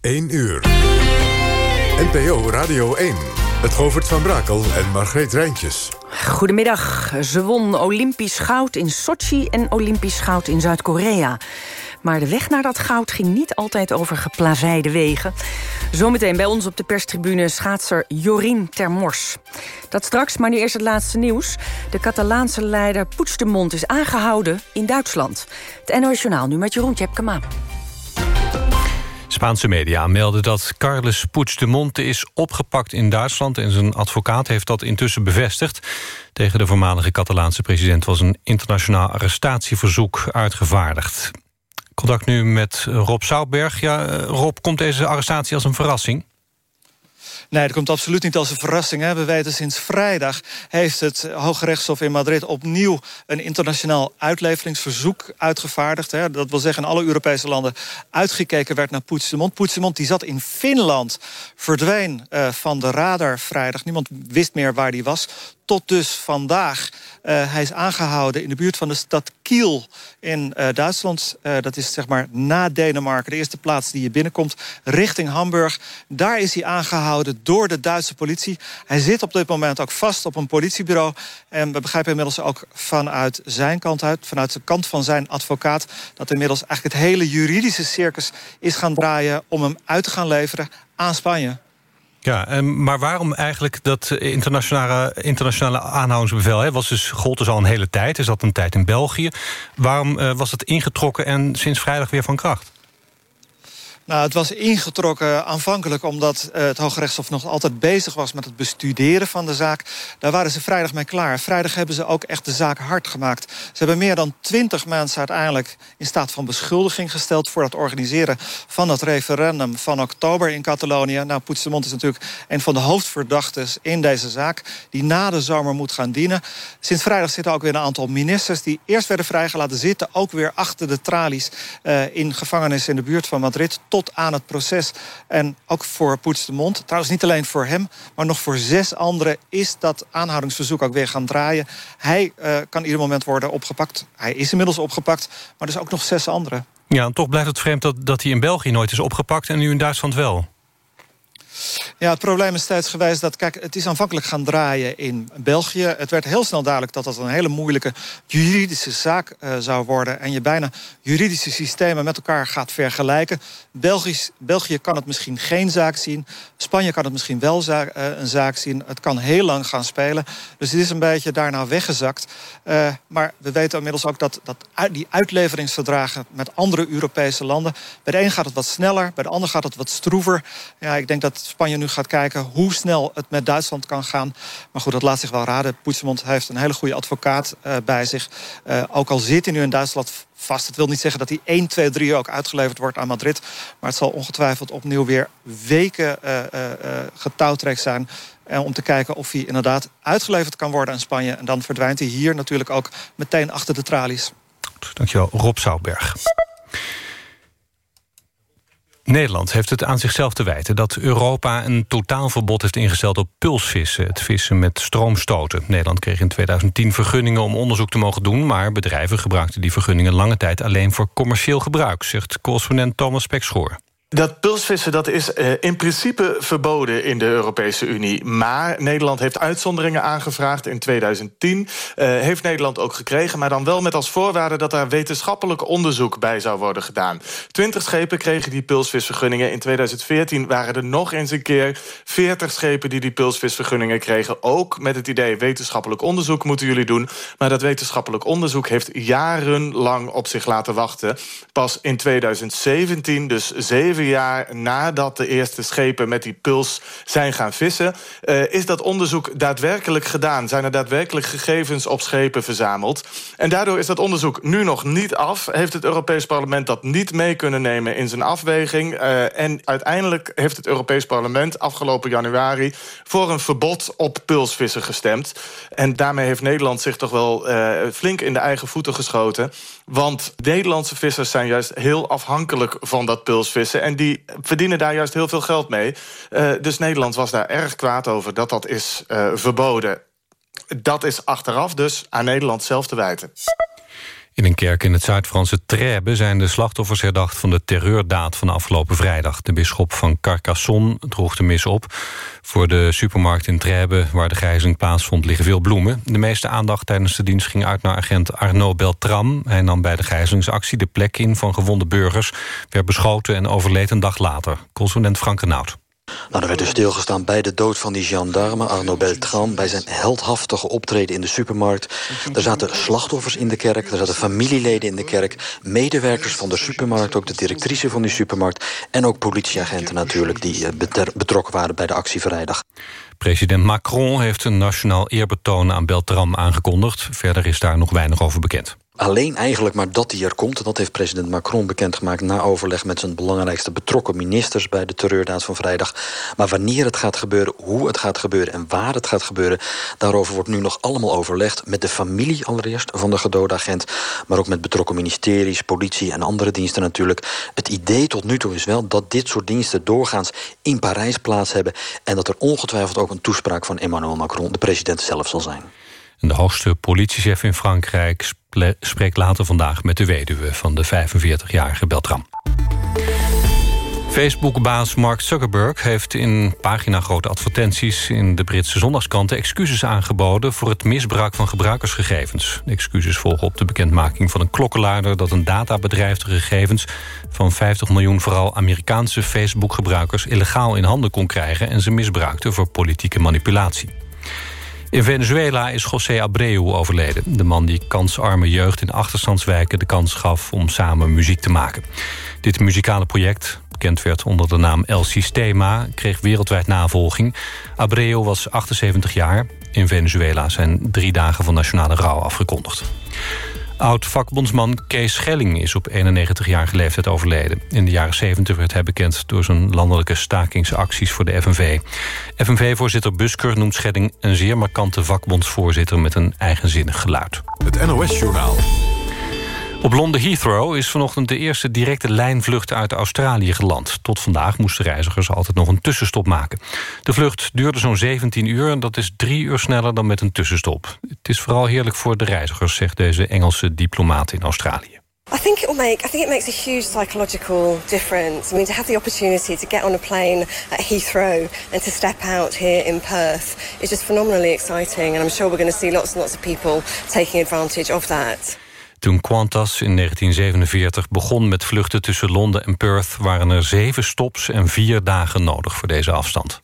1 uur. NPO Radio 1. Het Govert van Brakel en Margreet Rijntjes. Goedemiddag. Ze won Olympisch goud in Sochi en Olympisch goud in Zuid-Korea. Maar de weg naar dat goud ging niet altijd over geplaveide wegen. Zometeen bij ons op de perstribune schaatser Jorien Termors. Dat straks, maar nu eerst het laatste nieuws. De Catalaanse leider Puigdemont is aangehouden in Duitsland. Het NOS Journaal nu met Jeroen Tjepkema. Spaanse media melden dat Carles Puigdemont is opgepakt in Duitsland... en zijn advocaat heeft dat intussen bevestigd. Tegen de voormalige Catalaanse president was een internationaal arrestatieverzoek uitgevaardigd. Contact nu met Rob Zoutberg. Ja, eh, Rob, komt deze arrestatie als een verrassing? Nee, dat komt absoluut niet als een verrassing. Hè. We weten sinds vrijdag heeft het Hoge Rechtshof in Madrid... opnieuw een internationaal uitleveringsverzoek uitgevaardigd. Hè. Dat wil zeggen in alle Europese landen uitgekeken werd naar Puigdemont. Puigdemont die zat in Finland, verdween uh, van de radar vrijdag. Niemand wist meer waar hij was tot dus vandaag. Uh, hij is aangehouden in de buurt van de stad Kiel in uh, Duitsland. Uh, dat is zeg maar na Denemarken de eerste plaats die je binnenkomt... richting Hamburg. Daar is hij aangehouden door de Duitse politie. Hij zit op dit moment ook vast op een politiebureau. En we begrijpen inmiddels ook vanuit zijn kant uit... vanuit de kant van zijn advocaat... dat inmiddels eigenlijk het hele juridische circus is gaan draaien... om hem uit te gaan leveren aan Spanje. Ja, maar waarom eigenlijk dat internationale, internationale aanhoudingsbevel... Was dus, gold dus al een hele tijd, is dat een tijd in België. Waarom uh, was het ingetrokken en sinds vrijdag weer van kracht? Nou, het was ingetrokken aanvankelijk omdat uh, het Hoge Rechtshof nog altijd bezig was met het bestuderen van de zaak. Daar waren ze vrijdag mee klaar. Vrijdag hebben ze ook echt de zaak hard gemaakt. Ze hebben meer dan twintig mensen uiteindelijk in staat van beschuldiging gesteld voor het organiseren van het referendum van oktober in Catalonië. Nou, Puigdemont is natuurlijk een van de hoofdverdachten in deze zaak, die na de zomer moet gaan dienen. Sinds vrijdag zitten ook weer een aantal ministers die eerst werden vrijgelaten zitten, ook weer achter de tralies uh, in gevangenis in de buurt van Madrid tot aan het proces. En ook voor Poets de Mond, trouwens niet alleen voor hem... maar nog voor zes anderen is dat aanhoudingsverzoek ook weer gaan draaien. Hij uh, kan ieder moment worden opgepakt. Hij is inmiddels opgepakt, maar is ook nog zes anderen. Ja, en toch blijft het vreemd dat, dat hij in België nooit is opgepakt... en nu in Duitsland wel. Ja, het probleem is steeds geweest dat... Kijk, het is aanvankelijk gaan draaien in België. Het werd heel snel duidelijk dat dat een hele moeilijke juridische zaak uh, zou worden. En je bijna juridische systemen met elkaar gaat vergelijken. Belgisch, België kan het misschien geen zaak zien. Spanje kan het misschien wel uh, een zaak zien. Het kan heel lang gaan spelen. Dus het is een beetje daarna weggezakt. Uh, maar we weten inmiddels ook dat, dat die uitleveringsverdragen... met andere Europese landen... bij de een gaat het wat sneller, bij de ander gaat het wat stroever. Ja, ik denk dat Spanje nu gaat kijken hoe snel het met Duitsland kan gaan. Maar goed, dat laat zich wel raden. Puigdemont heeft een hele goede advocaat uh, bij zich. Uh, ook al zit hij nu in Duitsland vast. Het wil niet zeggen dat hij 1, 2, 3 ook uitgeleverd wordt aan Madrid. Maar het zal ongetwijfeld opnieuw weer weken uh, getouwtrekt zijn... om te kijken of hij inderdaad uitgeleverd kan worden aan Spanje. En dan verdwijnt hij hier natuurlijk ook meteen achter de tralies. Dankjewel, Rob Zoutberg. Nederland heeft het aan zichzelf te wijten dat Europa een totaalverbod heeft ingesteld op pulsvissen, het vissen met stroomstoten. Nederland kreeg in 2010 vergunningen om onderzoek te mogen doen, maar bedrijven gebruikten die vergunningen lange tijd alleen voor commercieel gebruik, zegt correspondent Thomas Pekschoor. Dat pulsvissen dat is uh, in principe verboden in de Europese Unie. Maar Nederland heeft uitzonderingen aangevraagd in 2010. Uh, heeft Nederland ook gekregen, maar dan wel met als voorwaarde... dat daar wetenschappelijk onderzoek bij zou worden gedaan. Twintig schepen kregen die pulsvisvergunningen. In 2014 waren er nog eens een keer 40 schepen... die die pulsvisvergunningen kregen. Ook met het idee wetenschappelijk onderzoek moeten jullie doen. Maar dat wetenschappelijk onderzoek heeft jarenlang op zich laten wachten. Pas in 2017, dus zeven zeven jaar nadat de eerste schepen met die puls zijn gaan vissen... Uh, is dat onderzoek daadwerkelijk gedaan? Zijn er daadwerkelijk gegevens op schepen verzameld? En daardoor is dat onderzoek nu nog niet af. Heeft het Europees Parlement dat niet mee kunnen nemen in zijn afweging? Uh, en uiteindelijk heeft het Europees Parlement afgelopen januari... voor een verbod op pulsvissen gestemd. En daarmee heeft Nederland zich toch wel uh, flink in de eigen voeten geschoten. Want Nederlandse vissers zijn juist heel afhankelijk van dat pulsvissen... en die verdienen daar juist heel veel geld mee. Uh, dus Nederland was daar erg kwaad over dat dat is uh, verboden. Dat is achteraf dus aan Nederland zelf te wijten. In een kerk in het Zuid-Franse Trèbes zijn de slachtoffers herdacht van de terreurdaad van afgelopen vrijdag. De bisschop van Carcassonne droeg de mis op. Voor de supermarkt in Trèbes, waar de gijzeling plaatsvond, liggen veel bloemen. De meeste aandacht tijdens de dienst ging uit naar agent Arnaud Beltram. Hij nam bij de gijzelingsactie de plek in van gewonde burgers, werd beschoten en overleed een dag later. Consulent Frank. Nou, er werd dus stilgestaan bij de dood van die gendarme Arnaud Beltram... bij zijn heldhaftige optreden in de supermarkt. Er zaten slachtoffers in de kerk, er zaten familieleden in de kerk... medewerkers van de supermarkt, ook de directrice van die supermarkt... en ook politieagenten natuurlijk die eh, betrokken waren bij de actie vrijdag. President Macron heeft een nationaal eerbetoon aan Beltram aangekondigd. Verder is daar nog weinig over bekend alleen eigenlijk maar dat hij er komt. Dat heeft president Macron bekendgemaakt na overleg met zijn belangrijkste betrokken ministers bij de terreurdaad van vrijdag. Maar wanneer het gaat gebeuren, hoe het gaat gebeuren en waar het gaat gebeuren, daarover wordt nu nog allemaal overlegd met de familie allereerst van de gedode agent, maar ook met betrokken ministeries, politie en andere diensten natuurlijk. Het idee tot nu toe is wel dat dit soort diensten doorgaans in Parijs plaats hebben en dat er ongetwijfeld ook een toespraak van Emmanuel Macron, de president zelf, zal zijn. De hoogste politiechef in Frankrijk spreekt later vandaag met de weduwe van de 45-jarige Beltram. Facebook-baas Mark Zuckerberg heeft in paginagrote advertenties... in de Britse zondagskranten excuses aangeboden... voor het misbruik van gebruikersgegevens. De excuses volgen op de bekendmaking van een klokkenluider... dat een databedrijf de gegevens van 50 miljoen... vooral Amerikaanse Facebook-gebruikers illegaal in handen kon krijgen... en ze misbruikte voor politieke manipulatie. In Venezuela is José Abreu overleden. De man die kansarme jeugd in achterstandswijken de kans gaf om samen muziek te maken. Dit muzikale project, bekend werd onder de naam El Sistema... kreeg wereldwijd navolging. Abreu was 78 jaar. In Venezuela zijn drie dagen van nationale rouw afgekondigd. Oud-vakbondsman Kees Schelling is op 91-jarige leeftijd overleden. In de jaren 70 werd hij bekend door zijn landelijke stakingsacties voor de FNV. FNV-voorzitter Busker noemt Schelling een zeer markante vakbondsvoorzitter... met een eigenzinnig geluid. Het NOS-journaal. Op Londen Heathrow is vanochtend de eerste directe lijnvlucht uit Australië geland. Tot vandaag moesten reizigers altijd nog een tussenstop maken. De vlucht duurde zo'n 17 uur en dat is drie uur sneller dan met een tussenstop. Het is vooral heerlijk voor de reizigers, zegt deze Engelse diplomaat in Australië. I think it will make. I think it makes a huge psychological difference. I mean, to have the opportunity to get on a plane at Heathrow and to step out here in Perth is just phenomenally exciting, and I'm sure we're going to see lots and lots of people taking advantage of that. Toen Qantas in 1947 begon met vluchten tussen Londen en Perth... waren er zeven stops en vier dagen nodig voor deze afstand.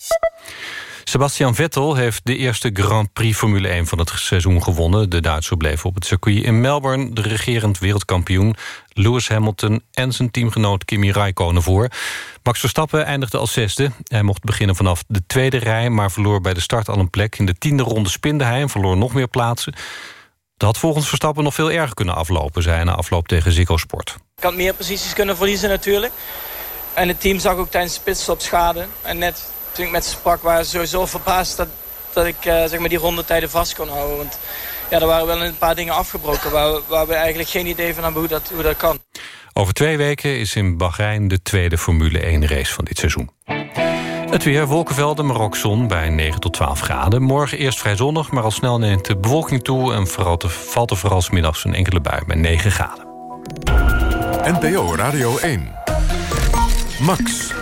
Sebastian Vettel heeft de eerste Grand Prix Formule 1 van het seizoen gewonnen. De Duitser bleef op het circuit in Melbourne de regerend wereldkampioen Lewis Hamilton en zijn teamgenoot Kimi Raikkonen voor. Max Verstappen eindigde als zesde. Hij mocht beginnen vanaf de tweede rij, maar verloor bij de start al een plek. In de tiende ronde spinde hij en verloor nog meer plaatsen. Dat had volgens Verstappen nog veel erger kunnen aflopen... zei na afloop tegen Ziggo Sport. Ik had meer posities kunnen verliezen natuurlijk. En het team zag ook tijdens de pitstop schade. En net toen ik met ze sprak waren ze sowieso verbaasd... dat, dat ik uh, zeg maar die rondetijden vast kon houden. Want ja, er waren wel een paar dingen afgebroken... waar, waar we eigenlijk geen idee van hebben hoe dat, hoe dat kan. Over twee weken is in Bahrein de tweede Formule 1 race van dit seizoen. Het weer, wolkenvelden, maar ook zon bij 9 tot 12 graden. Morgen eerst vrij zonnig, maar al snel neemt de bewolking toe... en vooral te, valt er vooral middags een enkele bui bij 9 graden. NPO Radio 1. Max.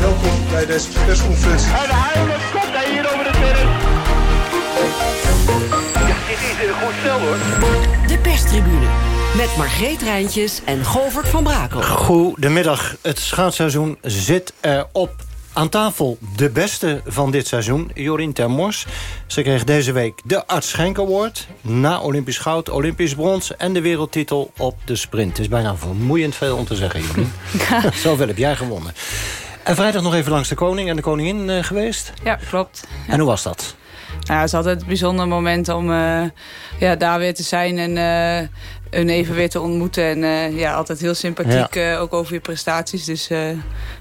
Welkom bij deze persconferentie. En de Heiland komt hij hier over de midden. Ja, dit is een goed stel hoor. De perstribune. Met Margreet Rijntjes en Govert van Brakel. Goedemiddag. Het schaatsseizoen zit erop. Aan tafel de beste van dit seizoen, Jorien Termors. Ze kreeg deze week de Arts Schenk Award. Na Olympisch goud, Olympisch brons en de wereldtitel op de sprint. Het is bijna vermoeiend veel om te zeggen, Jorien. Zoveel heb jij gewonnen. En vrijdag nog even langs de koning en de koningin uh, geweest? Ja, klopt. En hoe was dat? Nou, het is altijd een bijzonder moment om uh, ja, daar weer te zijn en uh, hun even weer te ontmoeten. En uh, ja, altijd heel sympathiek, ja. ook over je prestaties. Dus ja,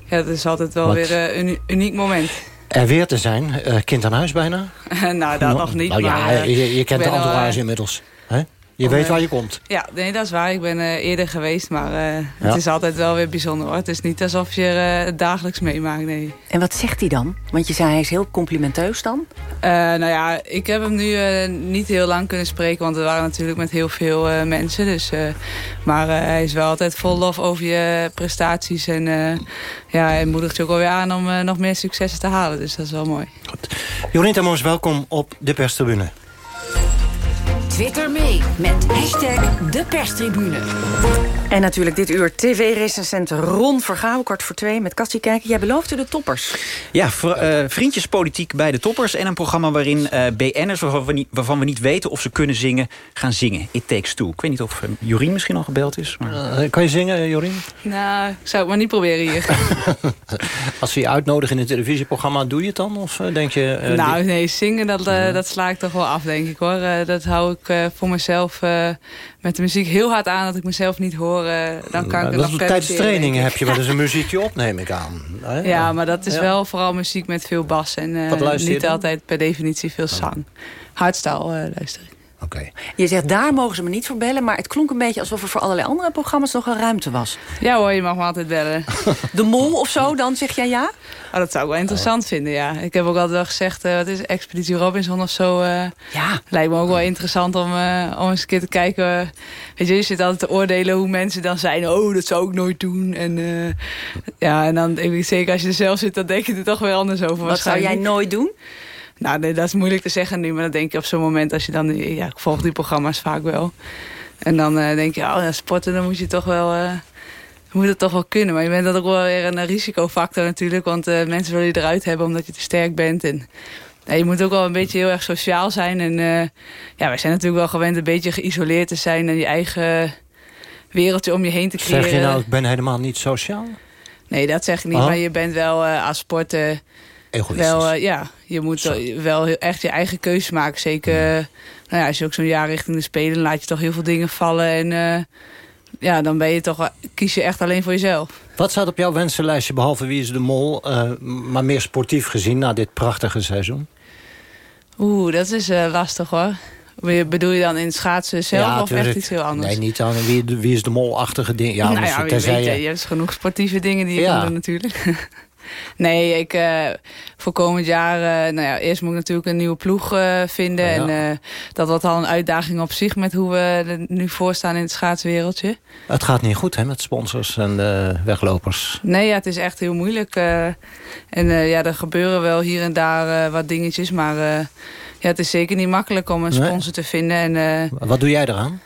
dat is altijd wel Wat? weer een uniek moment. Er weer te zijn, kind aan huis bijna? nou, dat nog niet. Nou ja, maar, je, je, kent de entourage inmiddels. Je weet waar je komt. Ja, nee, dat is waar. Ik ben eerder geweest, maar het is altijd wel weer bijzonder. Hoor. Het is niet alsof je het dagelijks meemaakt, nee. En wat zegt hij dan? Want je zei hij is heel complimenteus dan? nou ja, ik heb hem nu niet heel lang kunnen spreken, want we waren natuurlijk met heel veel mensen. Dus, maar hij is wel altijd vol lof over je prestaties en ja, hij moedigt je ook alweer aan om nog meer successen te halen. Dus dat is wel mooi. Goed. Jorien Temors, welkom op de perstribune. Twitter mee met hashtag de perstribune. En natuurlijk dit uur tv-recensent Ron Vergouw, kort voor twee, met Kassie kijken. Jij beloofde de toppers. Ja, uh, vriendjespolitiek bij de toppers. En een programma waarin uh, BN'ers, waarvan we, niet, waarvan we niet weten of ze kunnen zingen, gaan zingen. It Takes Two. Ik weet niet of uh, Jorien misschien al gebeld is. Maar... kan je zingen, Jorien? Nou, ik zou het maar niet proberen hier. Als ze je uitnodigen in een televisieprogramma, doe je het dan? Of denk je... nou, nee, zingen, dat, dat sla ik toch wel af, denk ik hoor. dat hou ik voor mezelf met de muziek heel hard aan dat ik mezelf niet hoor. dan kan ik dat tijdens trainingen heb je wel eens een muziekje op, neem ik aan. Ja, maar dat is wel vooral muziek met veel bas. En niet altijd per definitie veel zang. Hardstyle luister ik. Okay. Je zegt, daar mogen ze me niet voor bellen... maar het klonk een beetje alsof er voor allerlei andere programma's nog een ruimte was. Ja hoor, je mag me altijd bellen. De Mol of zo, dan zeg jij ja? Oh, dat zou ik wel interessant vinden, ja. Ik heb ook altijd wel gezegd, uh, wat is Expeditie Robinson of zo. Uh, ja. Lijkt me ook wel interessant om, uh, om eens een keer te kijken. weet je, je zit altijd te oordelen hoe mensen dan zijn. Oh, dat zou ik nooit doen. En, ja, en dan, ik, zeker als je er zelf zit, dan denk je er toch wel anders over. Wat zou jij nooit doen? Nou, nee, dat is moeilijk te zeggen nu. Maar dan denk je op zo'n moment, als je dan... Ja, ik volg die programma's vaak wel. En dan uh, denk je, oh, ja, sporten, dan moet je toch wel... Uh, moet het toch wel kunnen. Maar je bent dat ook wel weer een risicofactor natuurlijk. Want uh, mensen willen je eruit hebben omdat je te sterk bent. En ja, je moet ook wel een beetje heel erg sociaal zijn. En ja, wij zijn natuurlijk wel gewend een beetje geïsoleerd te zijn. En je eigen wereldje om je heen te creëren. Zeg je nou, ik ben helemaal niet sociaal? Nee, dat zeg ik niet. Oh. Maar je bent wel als sporten wel, uh, ja, je moet wel echt je eigen keuze maken. Zeker nou ja, als je ook zo'n jaar richting de Spelen... laat je toch heel veel dingen vallen. En uh, ja, dan ben je toch, kies je echt alleen voor jezelf. Wat staat op jouw wensenlijstje, behalve Wie is de Mol... Uh, maar meer sportief gezien na dit prachtige seizoen? Oeh, dat is lastig hoor. Bedoel je dan in schaatsen zelf ja, of echt iets heel anders? Nee, niet aan wie, wie is de mol-achtige ding. Ja, nou ja, weet, je, je hebt genoeg sportieve dingen die je ja. kan doen natuurlijk. Nee, ik, uh, voor komend jaar... Uh, nou ja, eerst moet ik natuurlijk een nieuwe ploeg uh, vinden. Ja. En dat wordt al een uitdaging op zich... met hoe we er nu voor staan in het schaatswereldje. Het gaat niet goed hè, met sponsors en weglopers. Nee, ja, het is echt heel moeilijk. en ja, er gebeuren wel hier en daar wat dingetjes. Maar ja, het is zeker niet makkelijk om een sponsor nee. te vinden. En, wat doe jij eraan?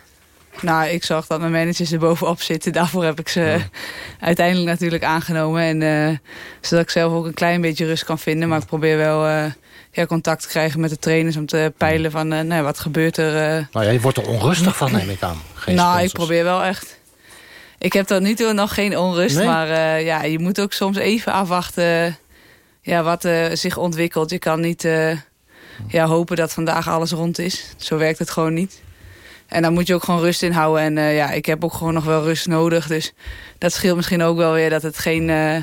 Nou, ik zag dat mijn managers er bovenop zitten. Daarvoor heb ik ze uiteindelijk natuurlijk aangenomen. En, uh, zodat ik zelf ook een klein beetje rust kan vinden. Maar ik probeer wel uh, ja, contact te krijgen met de trainers... om te peilen van uh, nou, wat gebeurt er. Nou ja, je wordt er onrustig van, neem ik aan. Geen nou, ik probeer wel echt. Ik heb tot nu toe nog geen onrust. Maar ja, je moet ook soms even afwachten ja, wat zich ontwikkelt. Je kan niet ja, hopen dat vandaag alles rond is. Zo werkt het gewoon niet. En dan moet je ook gewoon rust in houden. En uh, ja, ik heb ook gewoon nog wel rust nodig. Dus dat scheelt misschien ook wel weer dat het geen... Uh,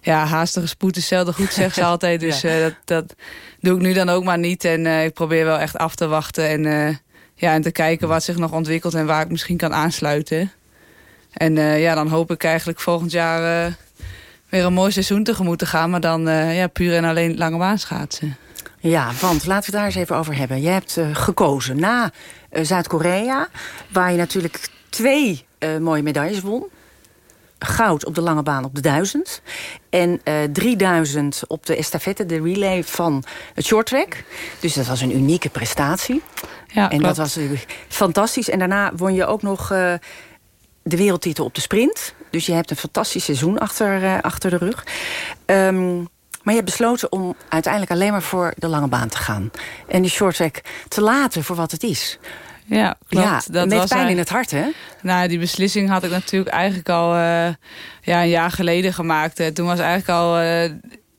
ja, haastige spoed is zelden goed, zegt ze altijd. Dus ja. uh, dat, dat doe ik nu dan ook maar niet. En ik probeer wel echt af te wachten. En, ja, en te kijken wat zich nog ontwikkelt en waar ik misschien kan aansluiten. En ja, dan hoop ik eigenlijk volgend jaar weer een mooi seizoen tegemoet te gaan. Maar dan ja, puur en alleen lange baan schaatsen. Ja, want laten we het daar eens even over hebben. Je hebt gekozen na Zuid-Korea. Waar je natuurlijk twee uh, mooie medailles won. Goud op de lange baan op de 1000. En uh, 3000 op de estafette, de relay van het shorttrack. Dus dat was een unieke prestatie. Ja, en dat was fantastisch. En daarna won je ook nog de wereldtitel op de sprint. Dus je hebt een fantastisch seizoen achter, achter de rug. Um, maar je hebt besloten om uiteindelijk alleen maar voor de lange baan te gaan. En die shorttrack te laten voor wat het is. Ja, klopt. Ja, dat met was pijn in het hart, hè? Nou, die beslissing had ik natuurlijk eigenlijk al uh, ja, een jaar geleden gemaakt. Toen was eigenlijk al uh,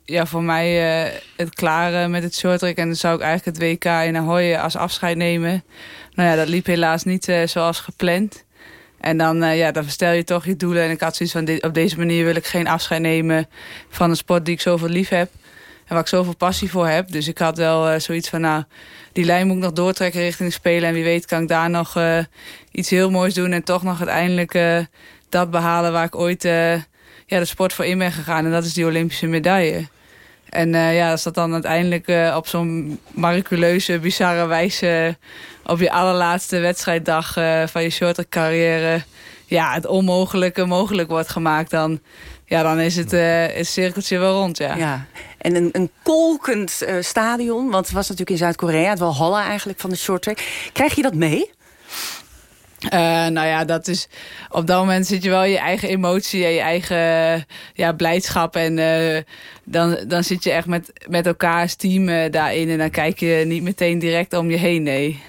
ja, voor mij uh, het klare met het shorttrack. En dan zou ik eigenlijk het WK in Ahoy als afscheid nemen. Nou ja, dat liep helaas niet zoals gepland. En dan, uh, ja, dan verstel je toch je doelen. En ik had zoiets van, dit, op deze manier wil ik geen afscheid nemen van een sport die ik zoveel lief heb. waar ik zoveel passie voor heb. Dus ik had wel zoiets van, nou, die lijn moet ik nog doortrekken richting Spelen. En wie weet kan ik daar nog iets heel moois doen. En toch nog uiteindelijk dat behalen waar ik ooit ja, de sport voor in ben gegaan. En dat is die Olympische medaille. En uh, ja, als dat dan uiteindelijk uh, op zo'n miraculeuze, bizarre wijze... op je allerlaatste wedstrijddag uh, van je shorter carrière... ja, het onmogelijke mogelijk wordt gemaakt... dan, ja, dan is het, het cirkeltje wel rond, ja. ja. En een, een kolkend stadion, want het was natuurlijk in Zuid-Korea... het Valhalla eigenlijk van de shorttrack. Krijg je dat mee? Uh, nou ja, dat is, op dat moment zit je wel je eigen emotie en je eigen ja, blijdschap. En uh, dan, dan zit je echt met, met elkaar als team uh, daarin. En dan kijk je niet meteen direct om je heen, nee.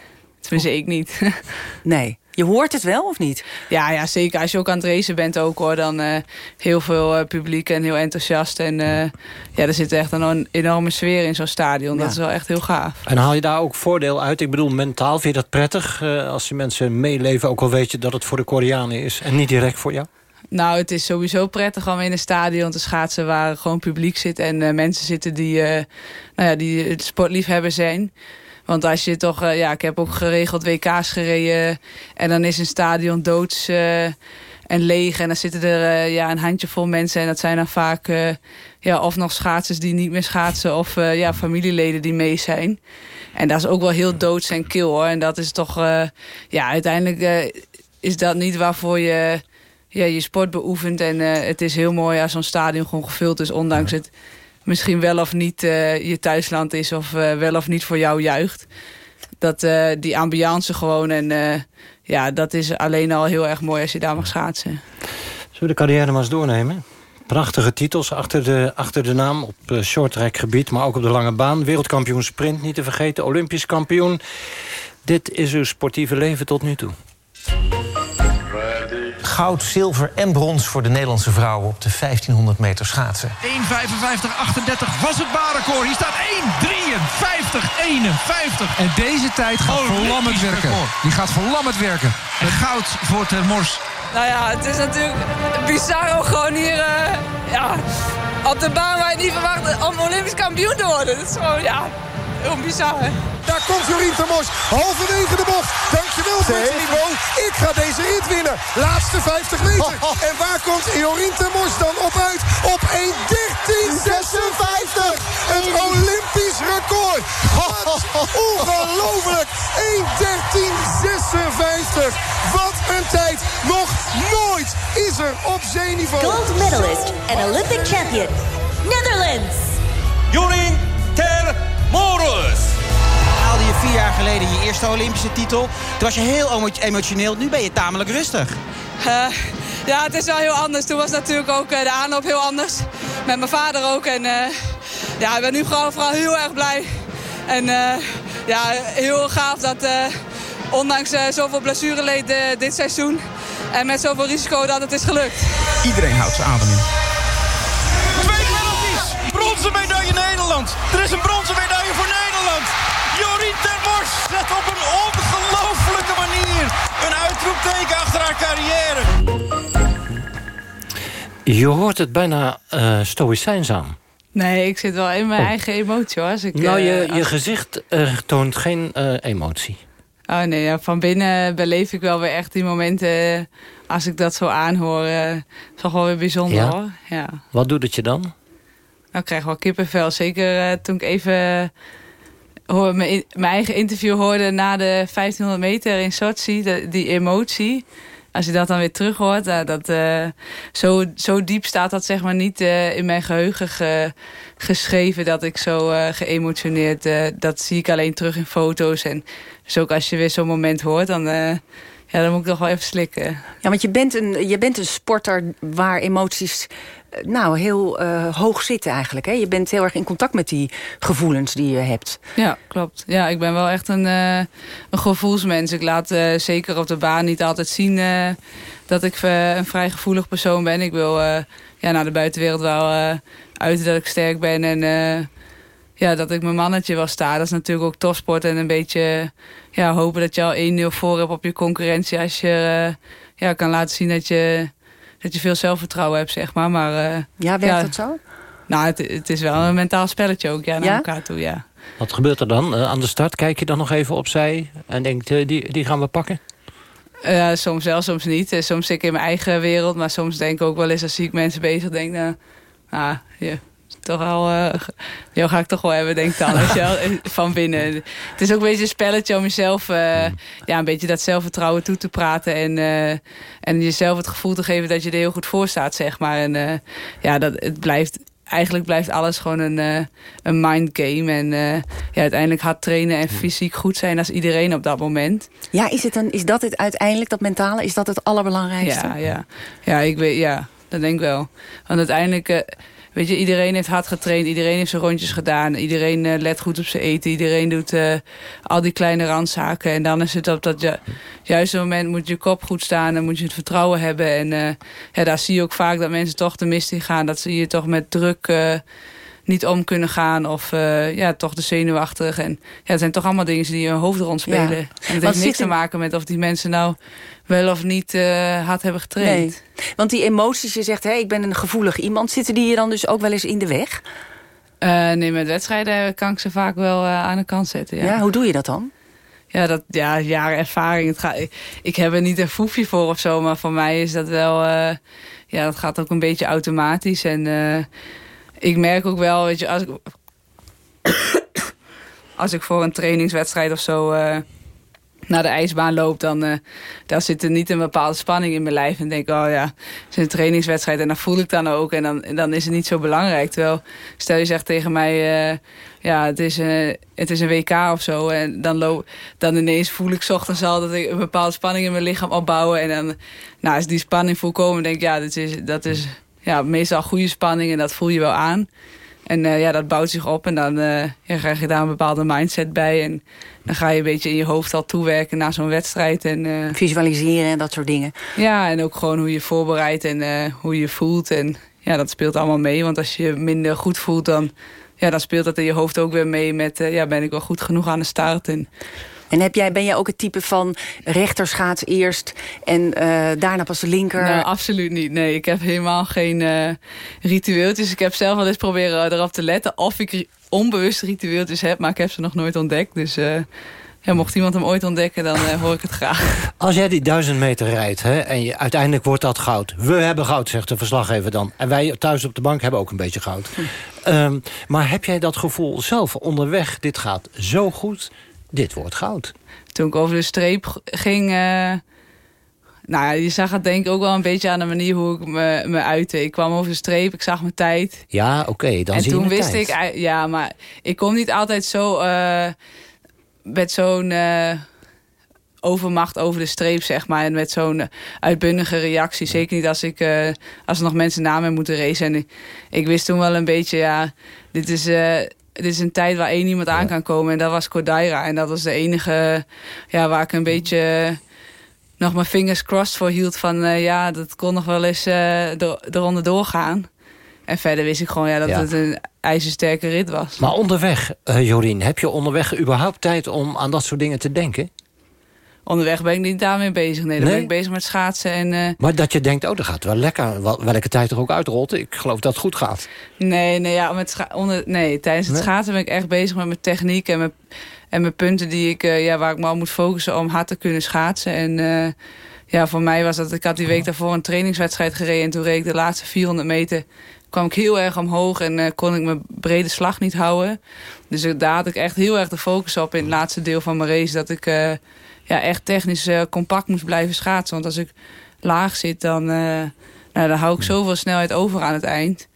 Tenminste, ik niet. nee. Je hoort het wel of niet? Ja, ja, zeker. Als je ook aan het racen bent ook hoor. Dan uh, heel veel uh, publiek en heel enthousiast. En uh, ja, er zit echt een enorme sfeer in zo'n stadion. Ja. Dat is wel echt heel gaaf. En haal je daar ook voordeel uit? Ik bedoel, mentaal vind je dat prettig? als die mensen meeleven, ook al weet je dat het voor de Koreanen is. En niet direct voor jou? Nou, het is sowieso prettig om in een stadion te schaatsen... waar gewoon publiek zit en mensen zitten die, nou ja, die sportliefhebber zijn... Want als je toch, uh, ja, ik heb ook geregeld WK's gereden. En dan is een stadion doods uh, en leeg. En dan zitten er uh, ja, een handjevol mensen. En dat zijn dan vaak ja, of nog schaatsers die niet meer schaatsen. Of ja, familieleden die mee zijn. En dat is ook wel heel doods en kil hoor. En dat is toch, ja, uiteindelijk is dat niet waarvoor je ja, je sport beoefent. En het is heel mooi als zo'n stadion gewoon gevuld is. Ondanks het misschien wel of niet uh, je thuisland is... of uh, wel of niet voor jou juicht. Dat, uh, die ambiance gewoon. En ja, dat is alleen al heel erg mooi als je daar mag schaatsen. Zullen we de carrière maar eens doornemen? Prachtige titels achter de, achter de naam op shorttrack gebied... maar ook op de lange baan. Wereldkampioen sprint, niet te vergeten. Olympisch kampioen. Dit is uw sportieve leven tot nu toe goud, zilver en brons voor de Nederlandse vrouwen op de 1500 meter schaatsen. 1.55.38 was het baanrecord. Hier staat 1.53.51. En deze tijd gaat verlammend werken. Die gaat verlammend werken. Het goud voor Ter Mors. Nou ja, het is natuurlijk bizar om gewoon hier... Uh, ja, op de baan waar je niet verwacht om Olympisch kampioen te worden. Dat is gewoon, ja, heel bizar. Daar komt Jorien Termos. Halverwege de bocht. Dankjewel, niveau. Ik ga deze rit winnen. Laatste 50 meter. En waar komt Jorien dan op uit? Op 1.13.56. Een Olympisch record. ongelooflijk. 1.13.56. Wat een tijd. Nog nooit is er op zeeniveau. Gold medalist en Olympic champion. Netherlands. Jorien je vier jaar geleden je eerste Olympische titel. Toen was je heel emotioneel. Nu ben je tamelijk rustig. Uh, ja, het is wel heel anders. Toen was natuurlijk ook uh, de aanloop heel anders. Met mijn vader ook. En uh, ja, ik ben nu gewoon vooral heel erg blij. En ja, heel gaaf dat ondanks zoveel blessureleed dit seizoen... en met zoveel risico dat het is gelukt. Iedereen houdt zijn adem in. Twee penalties! Bronzen medaille Nederland! Er is een bronzen medaille voor Nederland! Zet op een ongelofelijke manier een uitroepteken achter haar carrière. Je hoort het bijna uh, stoïcijns aan. Nee, ik zit wel in mijn oh. eigen emotie hoor. Als ik, nou, je, uh, je gezicht uh, toont geen emotie. Oh nee, ja, van binnen beleef ik wel weer echt die momenten... als ik dat zo aanhoor. Het is gewoon weer bijzonder ja? hoor. Ja. Wat doet het je dan? Nou, ik krijg wel kippenvel. Zeker toen ik even hoor, mijn, eigen interview hoorde na de 1500 meter in Sochi, die emotie. Als je dat dan weer terug hoort, nou, dat, uh, zo, zo diep staat dat zeg maar niet uh, in mijn geheugen ge, geschreven dat ik zo uh, geëmotioneerd. dat zie ik alleen terug in foto's. En dus ook als je weer zo'n moment hoort, dan, ja, dan moet ik toch wel even slikken. Ja, want je bent een, je bent een sporter waar emoties eh, nou, heel uh, hoog zitten eigenlijk. Hè? Je bent heel erg in contact met die gevoelens die je hebt. Ja, klopt. Ja, ik ben wel echt een, uh, een gevoelsmens. Ik laat uh, zeker op de baan niet altijd zien dat ik een vrij gevoelig persoon ben. Ik wil ja, naar de buitenwereld wel uiten dat ik sterk ben en ja, dat ik mijn mannetje wel sta. Dat is natuurlijk ook topsport en een beetje ja, hopen dat je al 1-0 voor hebt op je concurrentie. Als je ja, kan laten zien dat je dat je veel zelfvertrouwen hebt, zeg maar. maar uh, ja, werkt ja, dat zo? Nou, het, het is wel een mentaal spelletje ook, ja, naar Ja? elkaar toe, ja. Wat gebeurt er dan eh, aan de start? Kijk je dan nog even opzij en denkt, eh, die, die gaan we pakken? Eh, soms wel, soms niet. Eh, soms zit ik in mijn eigen wereld, maar soms denk ik ook wel eens als zie ik mensen bezig, denk nou, ah, ja, toch wel, eh jou ga ik toch wel hebben, denk ik dan, eh, van binnen. Het is ook een beetje een spelletje om jezelf, eh, ja, een beetje dat zelfvertrouwen toe te praten en, eh, en jezelf het gevoel te geven dat je er heel goed voor staat, zeg maar. En eh, ja, dat, het blijft, eigenlijk blijft alles gewoon een, eh, een mindgame en eh, ja, uiteindelijk hard trainen en fysiek goed zijn als iedereen op dat moment. Ja, is, het dan, is dat het uiteindelijk, dat mentale, is dat het allerbelangrijkste? Ja, ja. ja, ik weet, ja dat denk ik wel. Want uiteindelijk, eh, weet je, iedereen heeft hard getraind. Iedereen heeft zijn rondjes gedaan. Iedereen eh, let goed op zijn eten. Iedereen doet eh, al die kleine randzaken. En dan is het op dat ju juiste moment moet je kop goed staan. En moet je het vertrouwen hebben. En eh, ja, daar zie je ook vaak dat mensen toch de mist in gaan. Dat ze hier toch met druk... niet om kunnen gaan of eh, ja, toch de zenuwachtig. En ja, het zijn toch allemaal dingen die je hoofd rondspelen. Ja. En het heeft niks te maken met of die mensen nou wel of niet eh, hard hebben getraind. Nee. Want die emoties, je zegt, hé, ik ben een gevoelig iemand. Zitten die je dan dus ook wel eens in de weg? Eh, nee, met wedstrijden kan ik ze vaak wel aan de kant zetten. Ja. Ja, hoe doe je dat dan? Ja, dat, ja, jaren ervaring. Het gaat, ik, ik heb er niet een foefje voor of zo, maar voor mij is dat wel... ja, dat gaat ook een beetje automatisch. En eh, ik merk ook wel, weet je, als ik, als ik voor een trainingswedstrijd of zo... eh, naar de ijsbaan loop, dan daar zit er niet een bepaalde spanning in mijn lijf. En denk oh ja, het is een trainingswedstrijd en dat voel ik dan ook. En dan, dan is het niet zo belangrijk. Terwijl, stel je zegt tegen mij, eh, ja, het is, het is een WK of zo. En dan, loop, dan ineens voel ik ochtends al dat ik een bepaalde spanning in mijn lichaam opbouwen. En dan nou, is die spanning volkomen. denk ik, ja, dit is, dat is ja, meestal goede spanning en dat voel je wel aan. En eh, ja, dat bouwt zich op en dan ja, krijg je daar een bepaalde mindset bij. En dan ga je een beetje in je hoofd al toewerken naar zo'n wedstrijd. En, eh, Visualiseren en dat soort dingen. ja, en ook gewoon hoe je voorbereidt en hoe je voelt. En ja, dat speelt allemaal mee. Want als je je minder goed voelt, dan, ja, dan speelt dat in je hoofd ook weer mee met... ja, ben ik wel goed genoeg aan de start. En, En heb jij, ben jij ook het type van rechterschaats eerst en eh, daarna pas de linker? Nou, absoluut niet. Nee, ik heb helemaal geen eh ritueeltjes. Ik heb zelf wel eens proberen erop te letten of ik onbewust ritueeltjes heb, maar ik heb ze nog nooit ontdekt. Dus eh, ja, mocht iemand hem ooit ontdekken, dan hoor ik het graag. Als jij die duizend meter rijdt hè, en je, uiteindelijk wordt dat goud. We hebben goud, zegt de verslaggever dan. En wij thuis op de bank hebben ook een beetje goud. Ehm, maar heb jij dat gevoel zelf onderweg, dit gaat zo goed, dit wordt goud? Toen ik over de streep ging... eh, nou ja, je zag het denk ik ook wel een beetje aan de manier hoe ik me, me uitte. Ik kwam over de streep, ik zag mijn tijd. Ja, oké, dan en zie je toen wist tijd. ik, ei- ja, maar ik kom niet altijd zo eh, met zo'n eh, overmacht over de streep, zeg maar. En met zo'n eh, uitbundige reactie. Zeker niet als, ik, eh, als er nog mensen na me moeten racen. En ik, ik wist toen wel een beetje, ja, dit is... eh, dit is een tijd waar één iemand aan kan komen. En dat was Kodaira. En dat was de enige ja, waar ik een beetje nog mijn fingers crossed voor hield. Van eh, ja, dat kon nog wel eens eronder doorgaan. En verder wist ik gewoon ja, dat Ja. het een ijzersterke rit was. Maar onderweg, eh, Jorien, heb je onderweg überhaupt tijd om aan dat soort dingen te denken? Onderweg ben ik niet daarmee bezig. Nee, dan Nee? ben ik bezig met schaatsen. En, eh, Maar dat je denkt, oh, dat gaat wel lekker. Wel- Welke tijd er ook uitrolt. Ik geloof dat het goed gaat. nee, nee, ja, met onder, nee, tijdens het Nee? schaatsen ben ik echt bezig met mijn techniek en mijn, en mijn punten die ik, eh, ja, waar ik me al moet focussen om hard te kunnen schaatsen. En eh, ja, voor mij was dat, ik had die week daarvoor een trainingswedstrijd gereden. En toen reed ik de laatste 400 meter, kwam ik heel erg omhoog en kon ik mijn brede slag niet houden. Dus daar had ik echt heel erg de focus op in het laatste deel van mijn race. Dat ik ja, echt technisch eh, compact moest blijven schaatsen. Want als ik laag zit, dan, eh, nou, dan hou ik zoveel snelheid over aan het eind.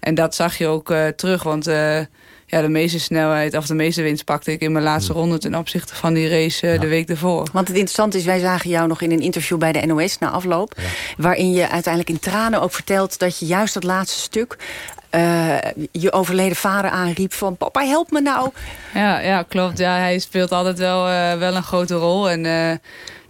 En dat zag je ook eh, terug, want eh, ja, de meeste snelheid, of de meeste winst pakte ik in mijn laatste ronde ten opzichte van die race de week ervoor. Want het interessante is, wij zagen jou nog in een interview bij de NOS na afloop. Waarin je uiteindelijk in tranen ook vertelt dat je juist dat laatste stuk... eh, je overleden vader aanriep van... papa, help me nou. Ja, ja klopt. Ja, hij speelt altijd wel, eh, wel een grote rol. En eh,